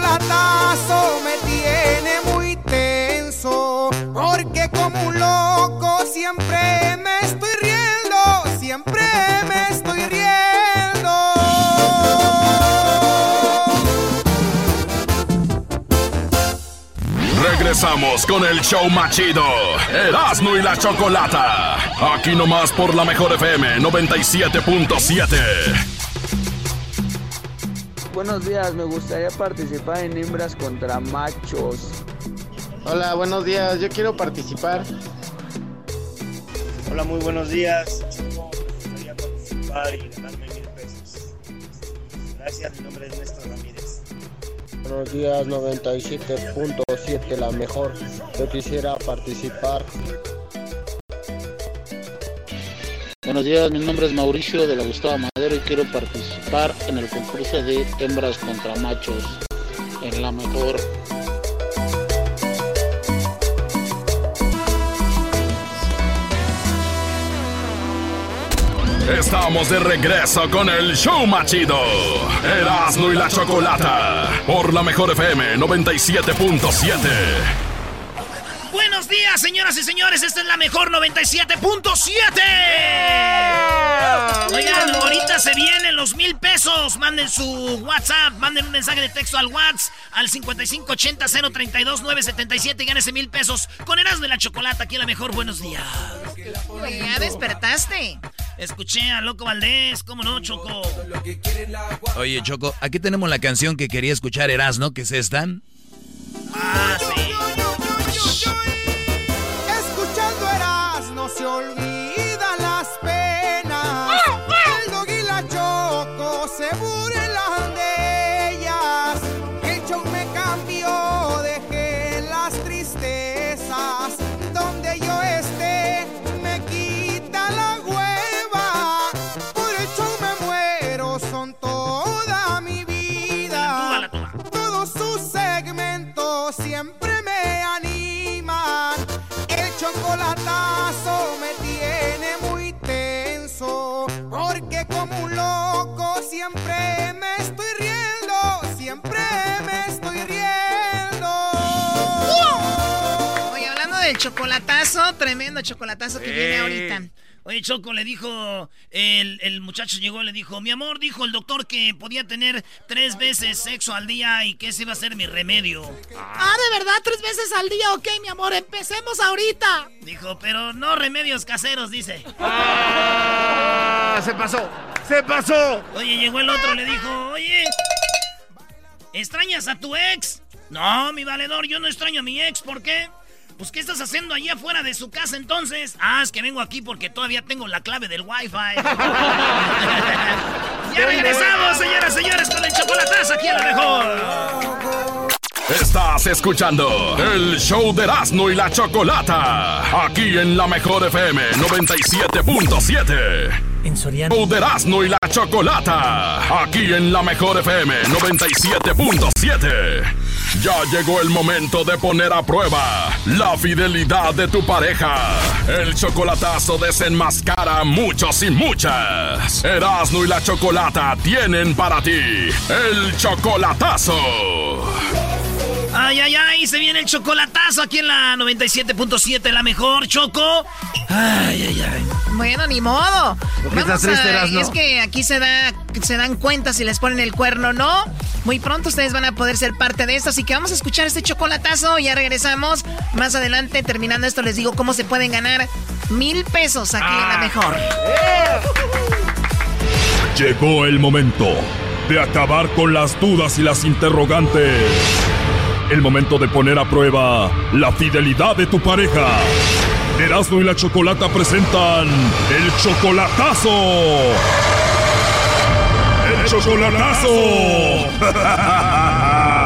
chocolatazo me tiene muy tenso. Porque como un loco siempre me estoy riendo. Siempre me estoy riendo. Regresamos con el show machido. Erasmo y la Chocolata. Aquí nomás por la mejor FM 97.7. Buenos días, me gustaría participar en hembras contra machos. Hola, buenos días. Yo quiero participar. Hola, muy buenos días. Me gustaría participar y ganarme mil pesos. Gracias, mi nombre es Néstor Ramírez. Buenos días, 97.7, la mejor. Yo quisiera participar. Buenos días, mi nombre es Mauricio de la Gustavo Madero y quiero participar en el concurso de hembras contra machos en la mejor. Estamos de regreso con el show machido. Erasmo y la Chocolata. Por la mejor FM 97.7. Señoras y señores. Esta es la mejor 97.7. Oigan, ahorita se vienen los mil pesos. Manden su WhatsApp, manden un mensaje de texto al WhatsApp al 5580-032-977 y gánese mil pesos con Erasmo y la Chocolata. Aquí en la mejor. Buenos días. Ya despertaste. Escuché a Loco Valdés, ¿cómo no, Choco? Oye, Choco, aquí tenemos la canción que quería escuchar Erasno, que es esta. Ah, sí. se olvidan las penas. El dog y la choco se burlan de ellas. El show me cambió, dejé las tristezas. Donde yo esté, me quita la hueva. Por el show me muero, son toda mi vida. Todos sus segmentos siempre me animan. El chocolatazo. Chocolatazo, tremendo chocolatazo que viene ahorita. Oye, Choco, le dijo, el, el muchacho llegó y le dijo, mi amor, dijo el doctor que podía tener tres veces sexo al día y que ese iba a ser mi remedio. Ah, ¿de verdad? ¿Tres veces al día? Ok, mi amor, empecemos ahorita. Dijo, pero no remedios caseros, dice. Ah, se pasó, se pasó. Oye, llegó el otro, le dijo, oye, ¿extrañas a tu ex? No, mi valedor, yo no extraño a mi ex, ¿por qué? Pues, ¿qué estás haciendo allá afuera de su casa entonces? Ah, es que vengo aquí porque todavía tengo la clave del Wi-Fi. ya regresamos, señoras y señores, con el chocolatazo aquí a la mejor. Estás escuchando el show de Erasmo y la Chocolata. Aquí en la mejor FM 97.7. En Erasmo y la Chocolata. Aquí en la mejor FM 97.7. Ya llegó el momento de poner a prueba la fidelidad de tu pareja. El chocolatazo desenmascara a muchos y muchas. Erasmo y la Chocolata tienen para ti el chocolatazo. Ay, ay, ay, se viene el chocolatazo aquí en la 97.7, la mejor, Choco. Ay, ay, ay. Bueno, ni modo. ¿Por qué estás triste, Erasmo? Es que aquí se, da, se dan cuenta si les ponen el cuerno o no. Muy pronto ustedes van a poder ser parte de esto, así que vamos a escuchar este chocolatazo. Ya regresamos. Más adelante, terminando esto, les digo cómo se pueden ganar mil pesos aquí en la mejor. Llegó el momento de acabar con las dudas y las interrogantes. El momento de poner a prueba la fidelidad de tu pareja. Erasmo y la Chocolata presentan el chocolatazo. El chocolatazo.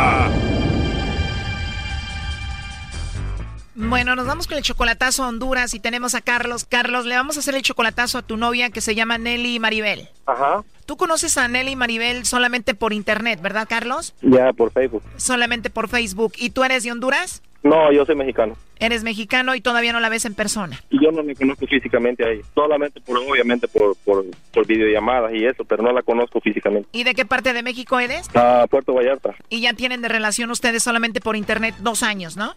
Bueno, nos vamos con el chocolatazo a Honduras y tenemos a Carlos. Carlos, le vamos a hacer el chocolatazo a tu novia que se llama Nelly Maribel. Ajá. Tú conoces a Nelly Maribel solamente por internet, ¿verdad, Carlos? Ya, por Facebook. Solamente por Facebook. ¿Y tú eres de Honduras? No, yo soy mexicano. Eres mexicano y todavía no la ves en persona. Y yo no me conozco físicamente a ella. Solamente, por, obviamente, por, por, por videollamadas y eso, pero no la conozco físicamente. ¿Y de qué parte de México eres? A Puerto Vallarta. Y ya tienen de relación ustedes solamente por internet dos años, ¿no?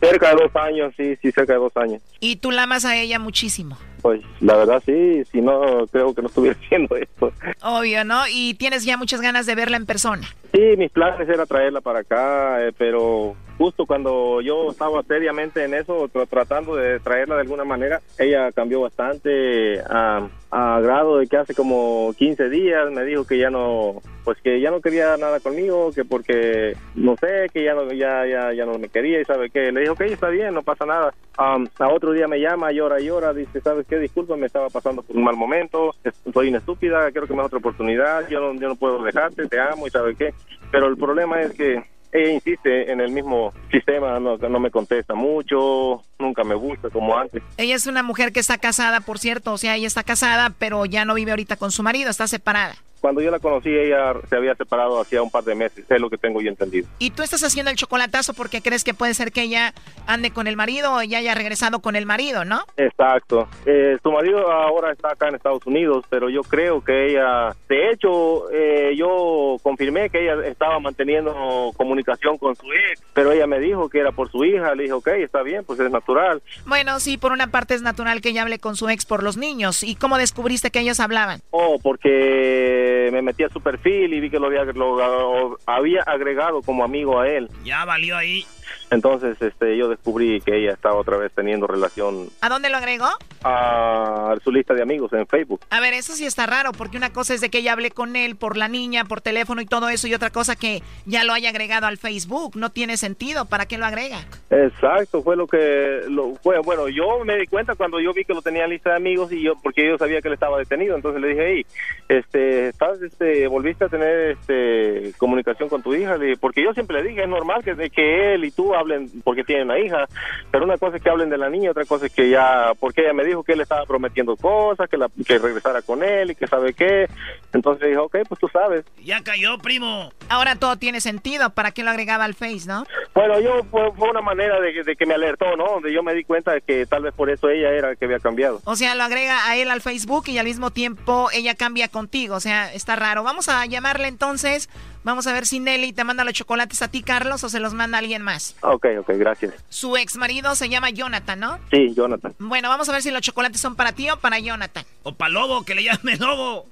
Cerca de dos años, sí, sí, cerca de dos años. Y tú la amas a ella muchísimo. Pues la verdad sí, si no, creo que no estuviera haciendo esto. Obvio, ¿no? Y tienes ya muchas ganas de verla en persona. Sí, mis planes era traerla para acá, eh, pero justo cuando yo estaba seriamente en eso, tra- tratando de traerla de alguna manera, ella cambió bastante a, a grado de que hace como 15 días me dijo que ya no, pues que ya no quería nada conmigo, que porque no sé, que ya no, ya, ya, ya no me quería y sabe qué. Le dije, ok, está bien, no pasa nada. Am, a otro día me llama, llora, llora, dice, ¿sabes qué? Disculpa, me estaba pasando por un mal momento, soy una estúpida, quiero que me des otra oportunidad, yo no, yo no puedo dejarte, te amo y sabe qué. Pero el problema es que ella insiste en el mismo sistema, no, me contesta mucho, nunca me gusta como antes. Ella es una mujer que está casada, por cierto, o sea, ella está casada, pero ya no vive ahorita con su marido, está separada. Cuando yo la conocí, ella se había separado hacía un par de meses, es lo que tengo yo entendido. Y tú estás haciendo el chocolatazo porque crees que puede ser que ella ande con el marido o ya haya regresado con el marido, ¿no? Exacto. Eh, su marido ahora está acá en Estados Unidos, pero yo creo que ella, de hecho, eh, yo confirmé que ella estaba manteniendo comunicación con su ex, pero ella me dijo que era por su hija. Le dije, ok, está bien, pues es natural. Bueno, sí, por una parte es natural que ella hable con su ex por los niños. ¿Y cómo descubriste que ellos hablaban? Oh, porque me metí a su perfil y vi que lo había, lo había agregado como amigo a él. Ya valió ahí. Entonces, este, yo descubrí que ella estaba otra vez teniendo relación ¿A dónde lo agregó? a su lista de amigos en Facebook. A ver, eso sí está raro, porque una cosa es de que ella hable con él por la niña, por teléfono y todo eso, y otra cosa que ya lo haya agregado al Facebook. No tiene sentido. ¿Para qué lo agrega? Exacto, fue lo que lo fue. Bueno, yo me di cuenta cuando yo vi que lo tenía en lista de amigos y yo porque yo sabía que él estaba detenido, entonces le dije, hey, este, estás, este, volviste a tener, este, comunicación con tu hija, porque yo siempre le dije, es normal que, que él y tú hablen porque tienen una hija, pero una cosa es que hablen de la niña, otra cosa es que ya, porque ella me dijo que él estaba prometiendo cosas, que la, que regresara con él y que sabe qué, entonces le dije, ok, pues tú sabes. Ya cayó, primo. Ahora todo tiene sentido. ¿Para qué lo agregaba al Face, no? Bueno, yo fue, una manera de, que me alertó, ¿no? Donde yo me di cuenta de que tal vez por eso ella era la que había cambiado. O sea, lo agrega a él al Facebook y al mismo tiempo ella cambia contigo. O sea, está raro. Vamos a llamarle entonces. Vamos a ver si Nelly te manda los chocolates a ti, Carlos, o se los manda alguien más. Ok, ok, gracias. Su ex marido se llama Jonathan, ¿no? Sí, Jonathan. Bueno, vamos a ver si los chocolates son para ti o para Jonathan. O para Lobo, que le llame Lobo.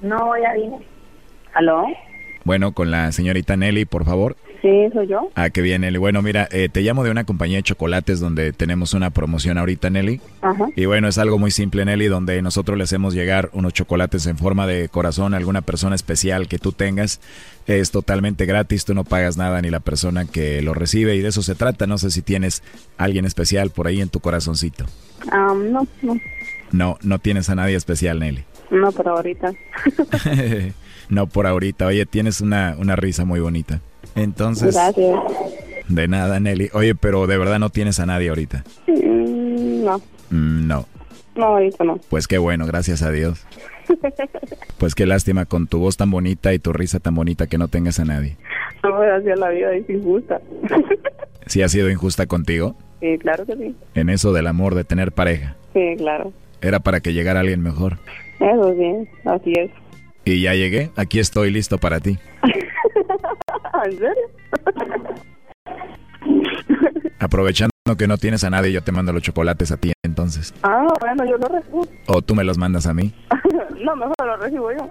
No, ya vine. ¿Aló? Bueno, con la señorita Nelly, por favor. Sí, soy yo. Ah, qué bien, Nelly. Bueno, mira, eh, te llamo de una compañía de chocolates donde tenemos una promoción ahorita, Nelly. Ajá. Y bueno, es algo muy simple, Nelly, donde nosotros le hacemos llegar unos chocolates en forma de corazón a alguna persona especial que tú tengas. Es totalmente gratis, tú no pagas nada ni la persona que lo recibe y de eso se trata. No sé si tienes alguien especial por ahí en tu corazoncito. Um, no, no. No, no tienes a nadie especial, Nelly. No, pero ahorita. no por ahorita. Oye, tienes una, una risa muy bonita. Entonces... Gracias. De nada, Nelly. Oye, pero de verdad no tienes a nadie ahorita. Mm, no. Mm, no. No, ahorita no. Pues qué bueno, gracias a Dios. Pues qué lástima con tu voz tan bonita y tu risa tan bonita que no tengas a nadie. No, gracias, la vida es injusta. ¿Sí ha sido injusta contigo? Sí, claro que sí. En eso del amor, de tener pareja. Sí, claro. Era para que llegara alguien mejor. Eso sí, así es. Y ya llegué, aquí estoy listo para ti. ¿En serio? Aprovechando que no tienes a nadie, yo te mando los chocolates a ti entonces. Ah, bueno, yo los recibo. ¿O tú me los mandas a mí? no, mejor los recibo yo.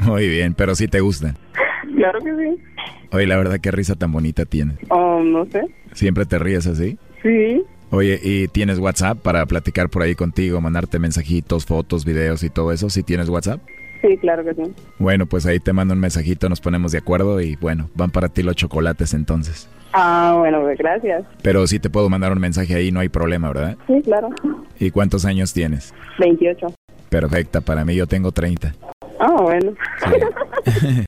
Muy bien, pero sí te gustan. Claro que sí. Oye, la verdad, qué risa tan bonita tienes. Oh, no sé. ¿Siempre te ríes así? Sí. Oye, ¿y tienes WhatsApp para platicar por ahí contigo, mandarte mensajitos, fotos, videos y todo eso? ¿Sí tienes WhatsApp? Sí, claro que sí. Bueno, pues ahí te mando un mensajito, nos ponemos de acuerdo y bueno, van para ti los chocolates entonces. Ah, bueno, pues gracias. Pero sí te puedo mandar un mensaje ahí, no hay problema, ¿verdad? Sí, claro. ¿Y cuántos años tienes? 28. Perfecta, para mí yo tengo 30. Ah, bueno.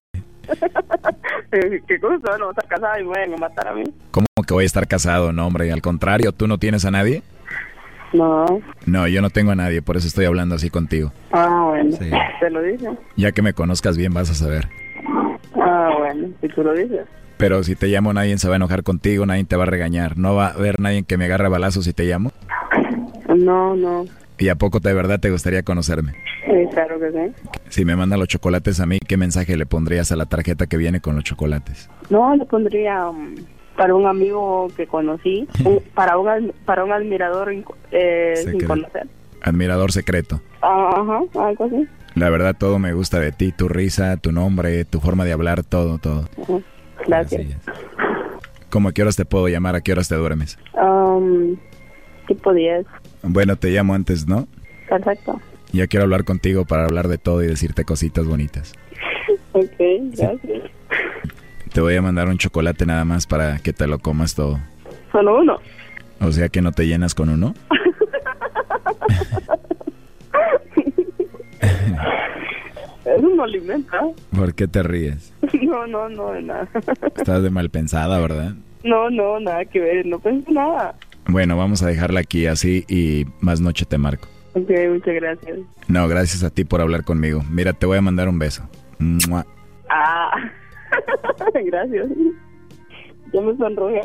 ¿Qué cosa? No estás casada y me van a matar a mí. ¿Cómo que voy a estar casado? No, hombre, al contrario, ¿tú no tienes a nadie? No. No, yo no tengo a nadie, por eso estoy hablando así contigo. Ah, bueno. ¿Te lo dice? Ya que me conozcas bien vas a saber. Ah, bueno, si tú lo dices. Pero si te llamo nadie se va a enojar contigo, nadie te va a regañar. ¿No va a haber nadie que me agarre balazos si te llamo? No, no. ¿Y a poco de verdad te gustaría conocerme? Sí, claro que sí. Si me manda los chocolates a mí, ¿qué mensaje le pondrías a la tarjeta que viene con los chocolates? No, le pondría um, para un amigo que conocí, para un para un admirador eh, sin conocer. Admirador secreto. Ajá, algo así. La verdad todo me gusta de ti, tu risa, tu nombre, tu forma de hablar, todo, todo. Gracias. ¿Cómo a qué horas te puedo llamar? ¿A qué horas te duermes? Um, tipo 10. Bueno, te llamo antes, ¿no? Perfecto. Ya quiero hablar contigo para hablar de todo y decirte cositas bonitas. ok, gracias. Te voy a mandar un chocolate nada más para que te lo comas todo. ¿Solo uno? O sea que no te llenas con uno. Eso no alimenta. ¿Por qué te ríes? No, no, no, nada. Estás de mal pensada, ¿verdad? No, no, nada que ver, no pensé nada. Bueno, vamos a dejarla aquí así y más noche te marco. Ok, muchas gracias. No, gracias a ti por hablar conmigo. Mira, te voy a mandar un beso. Ah, gracias. Ya me sonroje.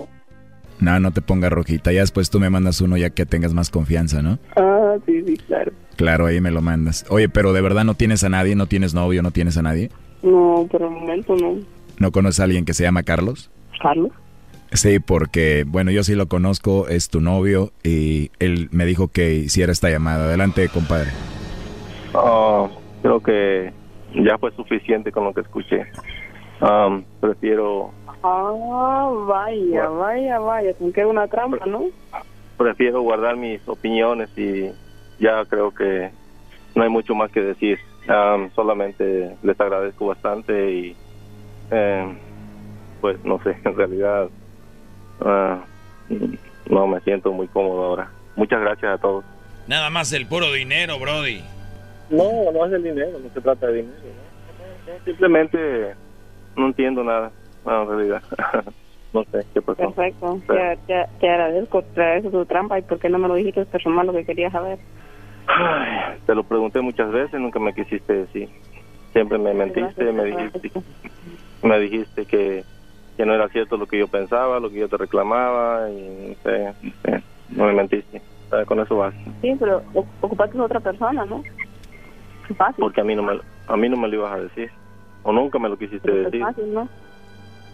No, no te pongas rojita. Ya después tú me mandas uno ya que tengas más confianza, ¿no? Ah, sí, sí, claro. Claro, ahí me lo mandas. Oye, pero de verdad no tienes a nadie, no tienes novio, no tienes a nadie. No, por el momento no. ¿No conoces a alguien que se llama Carlos? Carlos. Sí, porque, bueno, yo sí lo conozco, es tu novio y él me dijo que hiciera esta llamada. Adelante, compadre. Oh, creo que ya fue suficiente con lo que escuché. Um, prefiero... Ah, vaya, vaya, vaya, con que una trampa, ¿no? Prefiero guardar mis opiniones y ya creo que no hay mucho más que decir. Um, solamente les agradezco bastante y eh, pues no sé, en realidad Ah, no me siento muy cómodo ahora. Muchas gracias a todos. Nada más el puro dinero, Brody. No, no es el dinero, no se trata de dinero. Simplemente no entiendo nada, en realidad. no sé qué pasó. Perfecto, te, agradezco traer eso tu trampa y por qué no me lo dijiste personal lo que querías saber. te lo pregunté muchas veces, nunca me quisiste decir. Siempre me mentiste, me dijiste, me dijiste que, que no era cierto lo que yo pensaba, lo que yo te reclamaba, y no sé, no, sé, no me mentiste. Ah, Con eso basta. Sí, pero ocupaste a otra persona, ¿no? Fácil. Porque a mí no me, a mí no me lo ibas a decir. O nunca me lo quisiste Pero decir. Qué fácil, ¿no?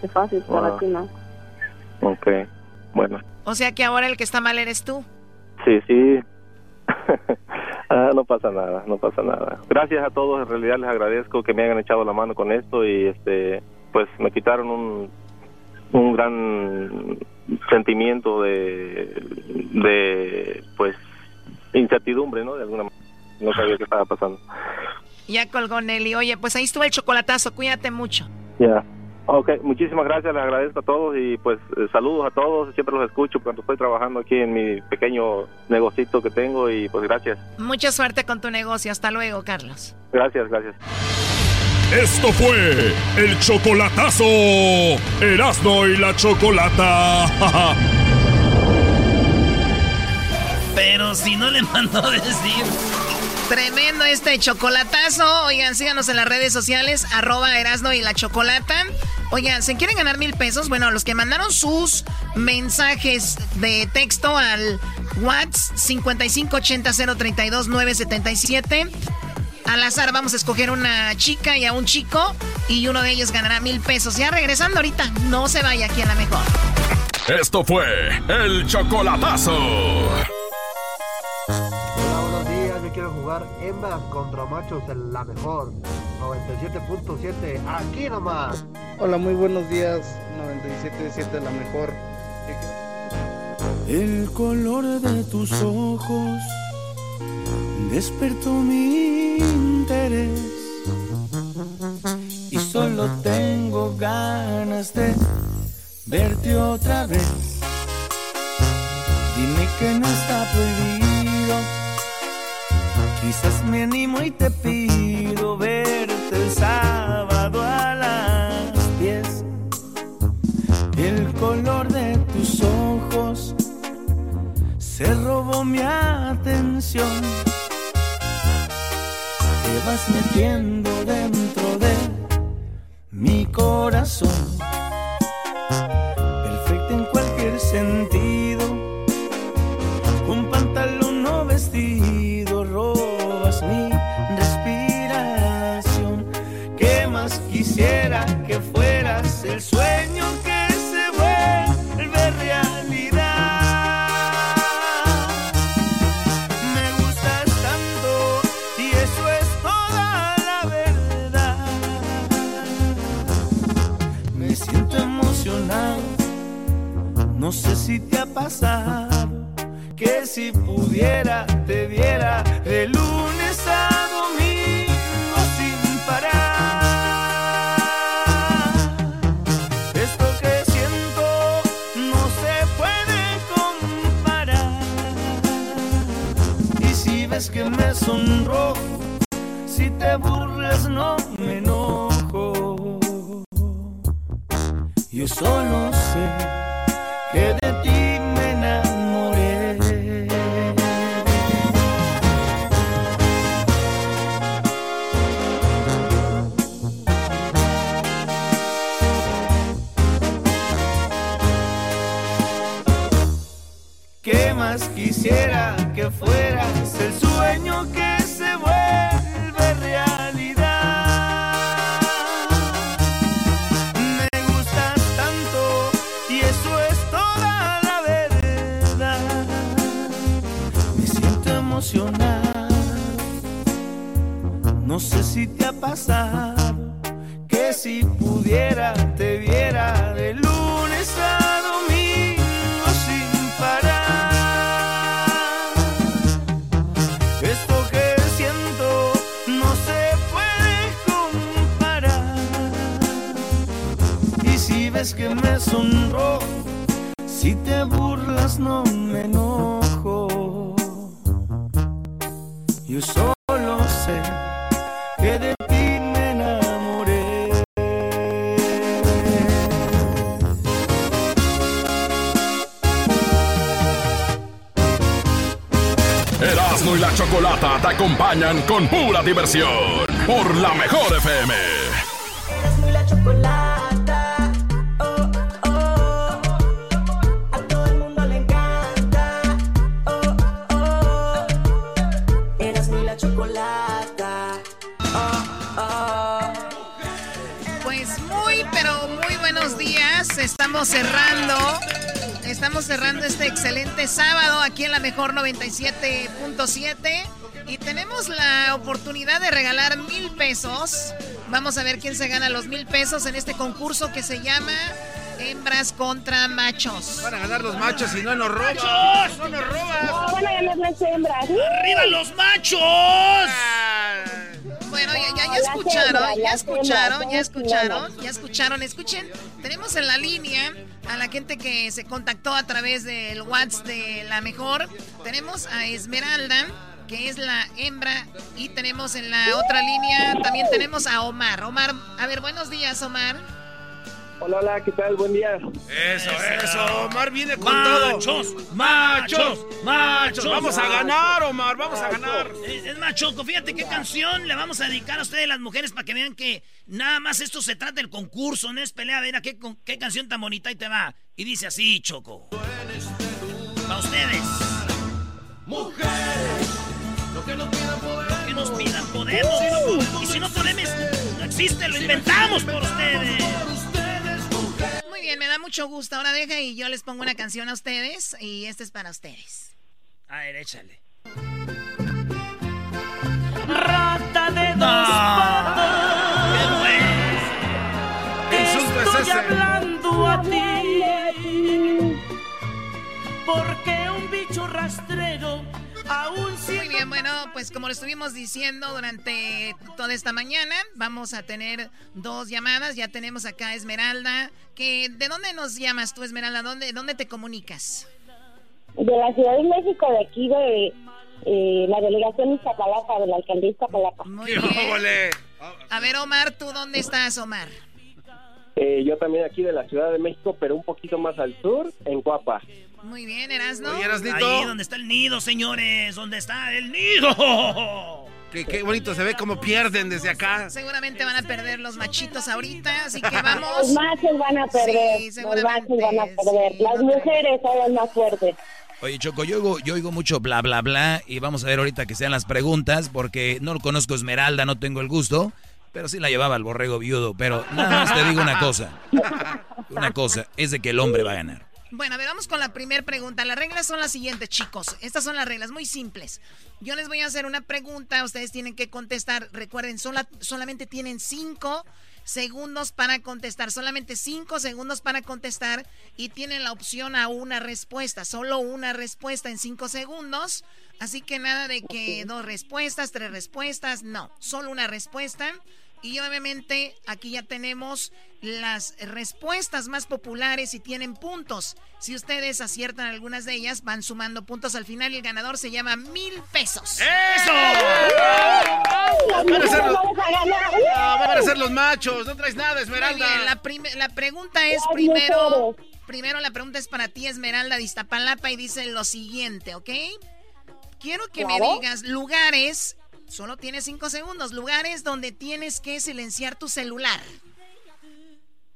Qué fácil para Ah. ti, ¿no? Ok, bueno. O sea que ahora el que está mal eres tú. Sí, sí. Ah, no pasa nada, no pasa nada. Gracias a todos, en realidad les agradezco que me hayan echado la mano con esto y este pues me quitaron un un gran sentimiento de de pues incertidumbre, ¿no? De alguna manera. No sabía qué estaba pasando. Ya colgó Nelly. Oye, pues ahí estuvo el chocolatazo. Cuídate mucho. Ya. Ok, muchísimas gracias, les agradezco a todos y pues eh, saludos a todos, siempre los escucho cuando estoy trabajando aquí en mi pequeño negocito que tengo y pues gracias, Mucha suerte con tu negocio. Hasta luego, Carlos. gracias, gracias. Esto fue el chocolatazo. Erasno y la chocolata. Pero si no le mandó a decir. Tremendo este chocolatazo. Oigan, síganos en las redes sociales, arroba Erasno y la Chocolata. Oigan, ¿se quieren ganar mil pesos? Bueno, los que mandaron sus mensajes de texto al WhatsApp 5580-032-977. Al azar vamos a escoger una chica y a un chico y uno de ellos ganará mil pesos. Ya regresando ahorita, no se vaya aquí a la mejor. Esto fue el chocolatazo. Contra machos en la mejor. 97.7, aquí nomás. Hola, muy buenos días. 97.7 la mejor. El color de tus ojos despertó mi interés y solo tengo ganas de verte otra vez. Dime que no está prohibido, quizás me animo y te pido verte el sábado a las 10. El color de tus ojos se robó mi atención. Te vas metiendo dentro de mi corazón. Si te ha pasado que si pudiera te viera de lunes a domingo sin parar. Esto que siento no se puede comparar. Y si ves que me sonrojo, si te burlas no me enojo. Yo solo sé que quisiera que fueras el sueño que se vuelve realidad? Me gustas tanto y eso es toda la verdad. Me siento emocionado, no sé si te ha pasado la diversión. por la mejor FM. la chocolata. Oh, oh. A todo el mundo le encanta. Oh, oh. Eras mi la chocolata. Oh, oh. Pues muy, pero muy buenos días. Estamos cerrando. Estamos cerrando este excelente sábado aquí en la mejor 97.7. pesos. Vamos a ver quién se gana los mil pesos en este concurso que se llama Hembras contra Machos. Van a ganar los machos y no nos roban. ¡Machos! ¡No nos roban! No, van a ganar las hembras. ¡Arriba los machos! Bueno, ya, ya, ya Las escucharon, ya escucharon, ya escucharon, ya escucharon. Escuchen, tenemos en la línea a la gente que se contactó a través del WhatsApp de la mejor. Tenemos a Esmeralda, que es la hembra, y tenemos en la otra línea también tenemos a Omar. Omar, a ver, buenos días, Omar. Hola, hola, ¿qué tal? Buen día. Eso, eso. Omar viene con Machos, todo. machos, machos. Vamos a ganar, Omar. Vamos a ganar. Es, es más, Choco, fíjate qué canción le vamos a dedicar a ustedes las mujeres para que vean que nada más esto se trata del concurso, no es pelea. Ver a qué, con- qué canción tan bonita y te va. Y dice así, Choco. Para ustedes. Mujeres, lo que nos pidan podemos. Podemos. Y si no podemos, no existe, lo inventamos por ustedes. Muy bien, me da mucho gusto. Ahora deja y yo les pongo una canción a ustedes y este es para ustedes. A ver, échale. Rata de dos No. patas. ¡Qué bueno! ¿Qué insulto es Estoy ese? hablando a ti. Porque un bicho rastrero aún Muy bien, bueno, pues como lo estuvimos diciendo durante toda esta mañana, vamos a tener dos llamadas. Ya tenemos acá a Esmeralda. Que, ¿De dónde nos llamas tú, Esmeralda? ¿Dónde, dónde te comunicas? De la Ciudad de México, de aquí de eh, la delegación Iztapalapa, de la alcaldía Iztapalapa. Muy ¡Qué bien. A ver, Omar, ¿tú dónde estás, Omar? Eh, yo también aquí de la Ciudad de México, pero un poquito más al sur, en Cuapa. Muy bien, Erasno. Ahí donde está el nido, señores. ¿Dónde está el nido? Qué, qué bonito se ve cómo pierden desde acá. Seguramente van a perder los machitos ahorita, así que Los vamos. machos van a perder. Sí, los machos van a perder. sí, Las no mujeres son las más fuertes. Oye, Choco, yo oigo, yo oigo mucho bla, bla, bla, y vamos a ver ahorita que sean las preguntas, porque no lo conozco Esmeralda, no tengo el gusto, pero sí la llevaba el borrego viudo, pero nada más te digo una cosa, una cosa, es de que el hombre va a ganar. Bueno, a ver, vamos con la primera pregunta. Las reglas son las siguientes, chicos. Estas son las reglas muy simples. Yo les voy a hacer una pregunta, ustedes tienen que contestar. Recuerden, sola- solamente tienen cinco segundos para contestar. Solamente cinco segundos para contestar y tienen la opción a una respuesta. Solo una respuesta en cinco segundos. Así que nada de que dos respuestas, tres respuestas. No, solo una respuesta. Y obviamente aquí ya tenemos las respuestas más populares y tienen puntos. Si ustedes aciertan algunas de ellas, van sumando puntos al final y el ganador se llama mil pesos. ¡Eso! Van a ser los. Ah, van a ser los machos. No traes nada, Esmeralda. bien, la, la pregunta es primero, primero la pregunta es para ti, Esmeralda de Iztapalapa, y dice lo siguiente, ¿ok? Quiero que me digas lugares, solo tienes cinco segundos, lugares donde tienes que silenciar tu celular.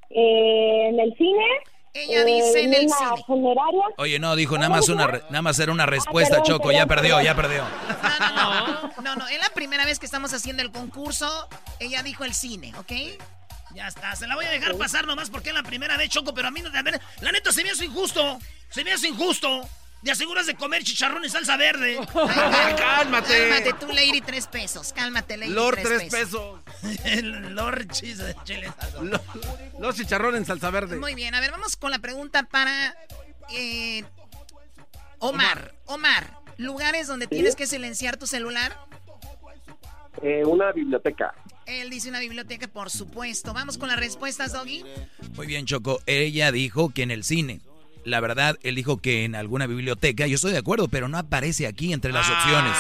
Eh, en el cine. Ella eh, dice en el cine. funeraria. Oye, no, dijo nada más una, re- nada más era una respuesta, perdón, Choco, ya perdió, perdón. ya perdió. No, no, no. No, no, es la primera vez que estamos haciendo el concurso. Ella dijo el cine, ¿ok? Ya está, se la voy a dejar pasar nomás porque es la primera vez, Choco, pero a mí no... ver, La neta se me hace injusto. Se me hace injusto. Te aseguras de comer chicharrón y salsa verde. Cálmate. Cálmate tú, Lady, tres pesos. Cálmate, Lady, Lord, tres, tres pesos. El Lord de chile. Lo- Los chicharrones en salsa verde. Muy bien, a ver, vamos con la pregunta para eh, Omar. Omar, lugares donde tienes que silenciar tu celular. Eh, una biblioteca. Él dice una biblioteca, por supuesto. Vamos con las respuestas, Doggy. Muy bien, Choco, ella dijo que en el cine. La verdad, él dijo que en alguna biblioteca, yo estoy de acuerdo, pero no aparece aquí entre las opciones.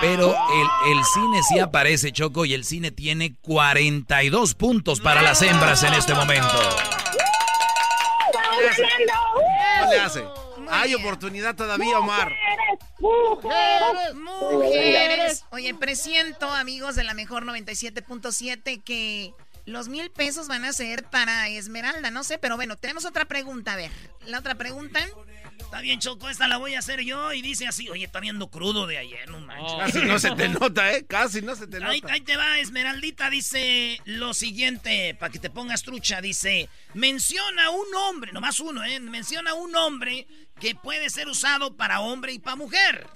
Pero el, el cine sí aparece, Choco, y el cine tiene 42 puntos para las hembras en este momento. No le hace. Muy Hay oportunidad todavía, Omar. Mujeres, Mujeres. Mujeres. Oye, presiento, amigos de la mejor 97.7, que los mil pesos van a ser para Esmeralda. No sé, pero bueno, tenemos otra pregunta. A ver, la otra pregunta. Está bien, Choco, esta la voy a hacer yo. Y dice así, oye, está viendo crudo de ayer, no manches. Casi no se te nota, ¿eh? Casi no se te nota. Ahí, ahí te va, Esmeraldita dice lo siguiente, para que te pongas trucha. Dice, menciona un hombre, nomás uno, ¿eh? Menciona un hombre que puede ser usado para hombre y para mujer.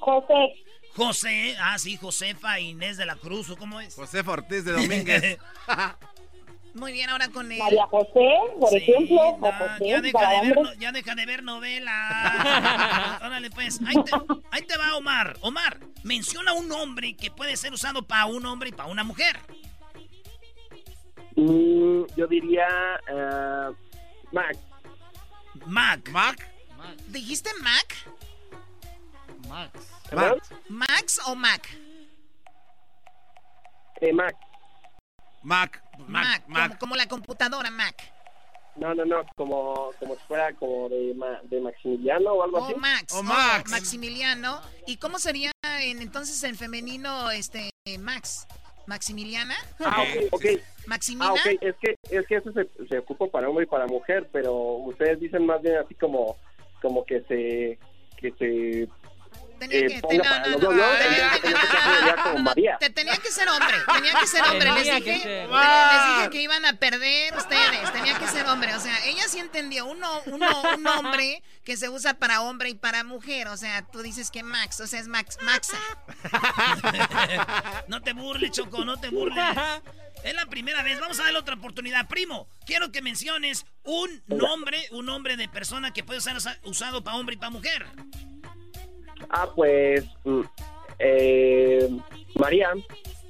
José. José, ah, sí, Josefa Inés de la Cruz, ¿o cómo es? Josefa Ortiz de Domínguez. Muy bien, ahora con él. María José, por Sí, ejemplo. no, o José, ya, deja de ver, no- ya deja de ver novela. Órale, pues. Ahí te, ahí te va, Omar. Omar, menciona un hombre que puede ser usado para un hombre y para una mujer. Mm, yo diría eh, Max. Mac. ¿Mac? ¿Dijiste Mac? Max. ¿Max o Mac? Eh, Max. Mac. Mac, Como, como la computadora Mac. No, no, no, como, como si fuera como de, Ma- de Maximiliano o algo O así. Max. O oh, Max. Maximiliano. ¿Y cómo sería en, entonces en femenino este Max? ¿Maximiliana? Ah, ok, ok. ¿Maximina? Ah, ok, es que, es que eso se, se ocupa para hombre y para mujer, pero ustedes dicen más bien así como, como que se, que se Tenía que. Te tenía que ser hombre, tenía que ser hombre. Les dije, que ser. les dije que iban a perder ustedes, tenía que ser hombre. O sea, ella sí entendió, uno, uno, un hombre que se usa para hombre y para mujer. O sea, tú dices que Max, o sea, es Max, Maxa. No te burles, Choco, no te burles. Es la primera vez. Vamos a darle otra oportunidad. Primo, quiero que menciones un nombre, un nombre de persona que puede ser usa- usado para hombre y para mujer. Ah, pues, mm, eh, María.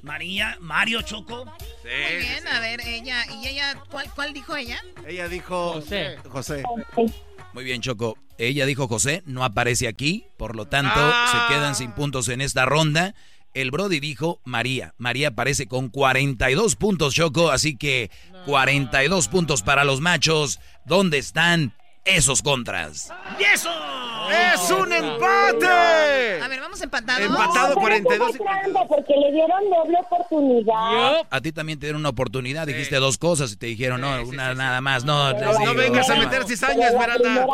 María, Mario Choco. Muy bien, a ver, ella, ¿y ella, cuál, cuál dijo ella? Ella dijo José. José. Muy bien, Choco. Ella dijo José, no aparece aquí, por lo tanto Ah. se quedan sin puntos en esta ronda. El Brody dijo María. María aparece con 42 puntos, Choco, así que 42 puntos para los machos. ¿Dónde están esos contras? ¡Y eso! ¡Es un empate! A ver, vamos empatados. Empatado No, pero 42 eso fue trampa, porque le dieron doble oportunidad. A ti también te dieron una oportunidad, dijiste dos cosas y te dijeron, no, una nada más, no. les No vengas a meter cizaña, Esmeralda.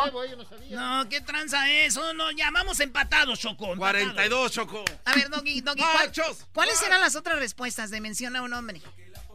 No, ¿qué tranza eso? No, llamamos empatados, Choco. empatados. 42, Choco. A ver, Doggy, Doggy, ¿cuál- Machos. ¿cuáles eran las otras respuestas de menciona un hombre?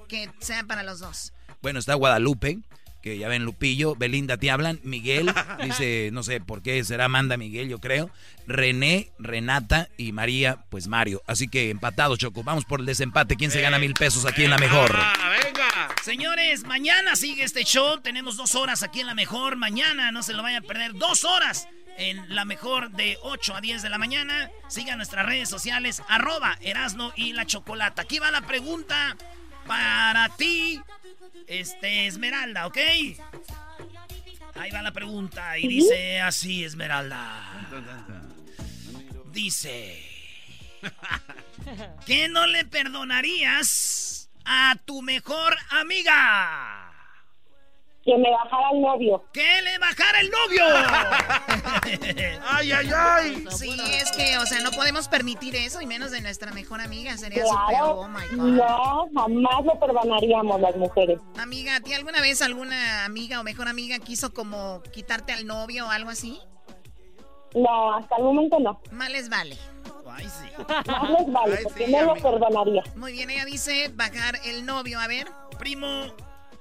Que sean para los dos. Bueno, está Guadalupe, que ya ven Lupillo, Belinda te hablan, Miguel, dice, no sé por qué, será Amanda Miguel, yo creo, René, Renata y María, pues Mario. Así que empatados, Choco. Vamos por el desempate. ¿Quién se gana mil pesos aquí en la mejor? Ah, venga. Señores, mañana sigue este show. Tenemos dos horas aquí en La Mejor. Mañana no se lo vayan a perder. Dos horas en La Mejor de 8 a 10 de la mañana. Sigan nuestras redes sociales, arroba Erasno y La Chocolata. Aquí va la pregunta para ti, este, Esmeralda, ¿ok? Ahí va la pregunta y dice así, Esmeralda. Dice... ¿Qué no le perdonarías a tu mejor amiga? Que me bajara el novio. ¡Que le bajara el novio! ¡Ay, ay, ay! Sí, es que, o sea, no podemos permitir eso, y menos de nuestra mejor amiga. Sería Claro. oh my God. No, jamás lo perdonaríamos las mujeres. Amiga, ¿a ti alguna vez alguna amiga o mejor amiga quiso como quitarte al novio o algo así? No, hasta el momento no. Más les vale. Ay, sí. Más les vale, Ay, porque sí, no lo perdonaría. Muy bien, ella dice bajar el novio. A ver. Primo,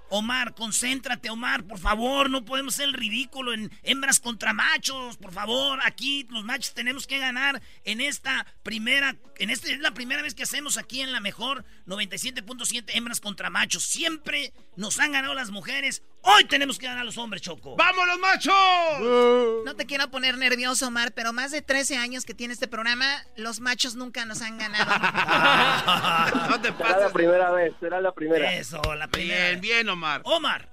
Omar, concéntrate, Omar, por favor. No podemos ser el ridículo en hembras contra machos, por favor. Aquí los machos tenemos que ganar en esta primera, en este es la primera vez que hacemos aquí en la mejor 97.7 hembras contra machos. Siempre nos han ganado las mujeres. Hoy tenemos que ganar a los hombres, Choco. ¡Vamos los machos! No te quiero poner nervioso, Omar, pero más de 13 años que tiene este programa, los machos nunca nos han ganado. no te Será la primera vez, será la primera. Eso, la primera. Bien, bien, Omar. Omar,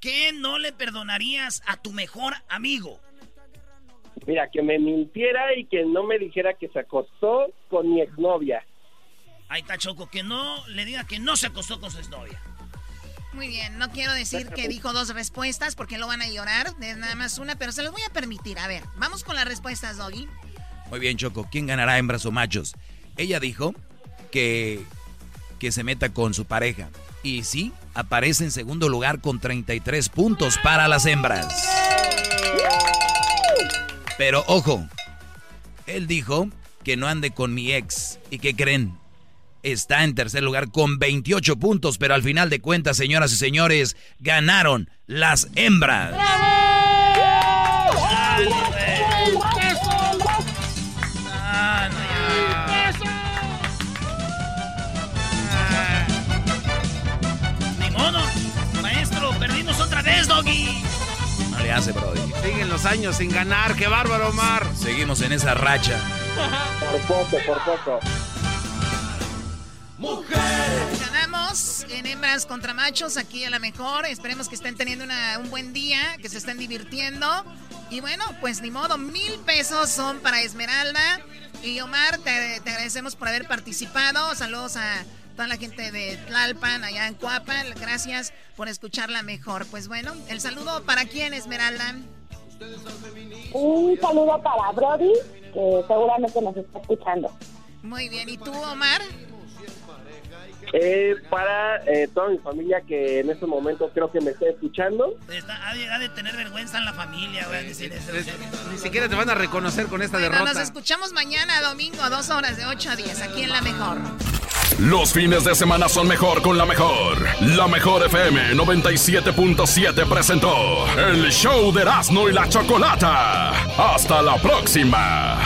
¿qué no le perdonarías a tu mejor amigo? Mira, que me mintiera y que no me dijera que se acostó con mi exnovia. Ahí está Choco, que no le diga que no se acostó con su exnovia. Muy bien, no quiero decir que dijo dos respuestas porque lo van a llorar, es nada más una, pero se los voy a permitir. A ver, vamos con las respuestas, Doggy. Muy bien, Choco, ¿quién ganará hembras o machos? Ella dijo que, que se meta con su pareja. Y sí, aparece en segundo lugar con 33 puntos para las hembras. Pero ojo, él dijo que no ande con mi ex. ¿Y qué creen? Está en tercer lugar con 28 puntos, pero al final de cuentas, señoras y señores, ganaron las hembras. Ni modo, maestro, perdimos otra vez, Doggy. No le hace, Brody. Siguen los años sin ganar, qué bárbaro, Omar. Seguimos en esa racha. Por poco, por poco. Ganamos en hembras contra machos aquí a la mejor. Esperemos que estén teniendo una- un buen día, que se estén divirtiendo. Y bueno, pues ni modo, mil pesos son para Esmeralda. Y Omar, te, te agradecemos por haber participado. Saludos a toda la gente de Tlalpan, allá en Coapan. Gracias por escuchar la mejor. Pues bueno, el saludo para quién, Esmeralda. Un saludo para Brody, que seguramente nos está escuchando. Muy bien, ¿y tú, Omar? Eh, para eh, toda mi familia que en estos momentos creo que me está escuchando. Está- ha, de, ha de tener vergüenza en la familia, güey. Ni siquiera te van a reconocer con esta Bueno, derrota. nos escuchamos mañana, domingo, dos horas de 8 a 10, aquí en La Mejor. Los fines de semana son mejor con la mejor. La mejor FM 97.7 presentó el show de Erasmo y la Chocolata. Hasta la próxima.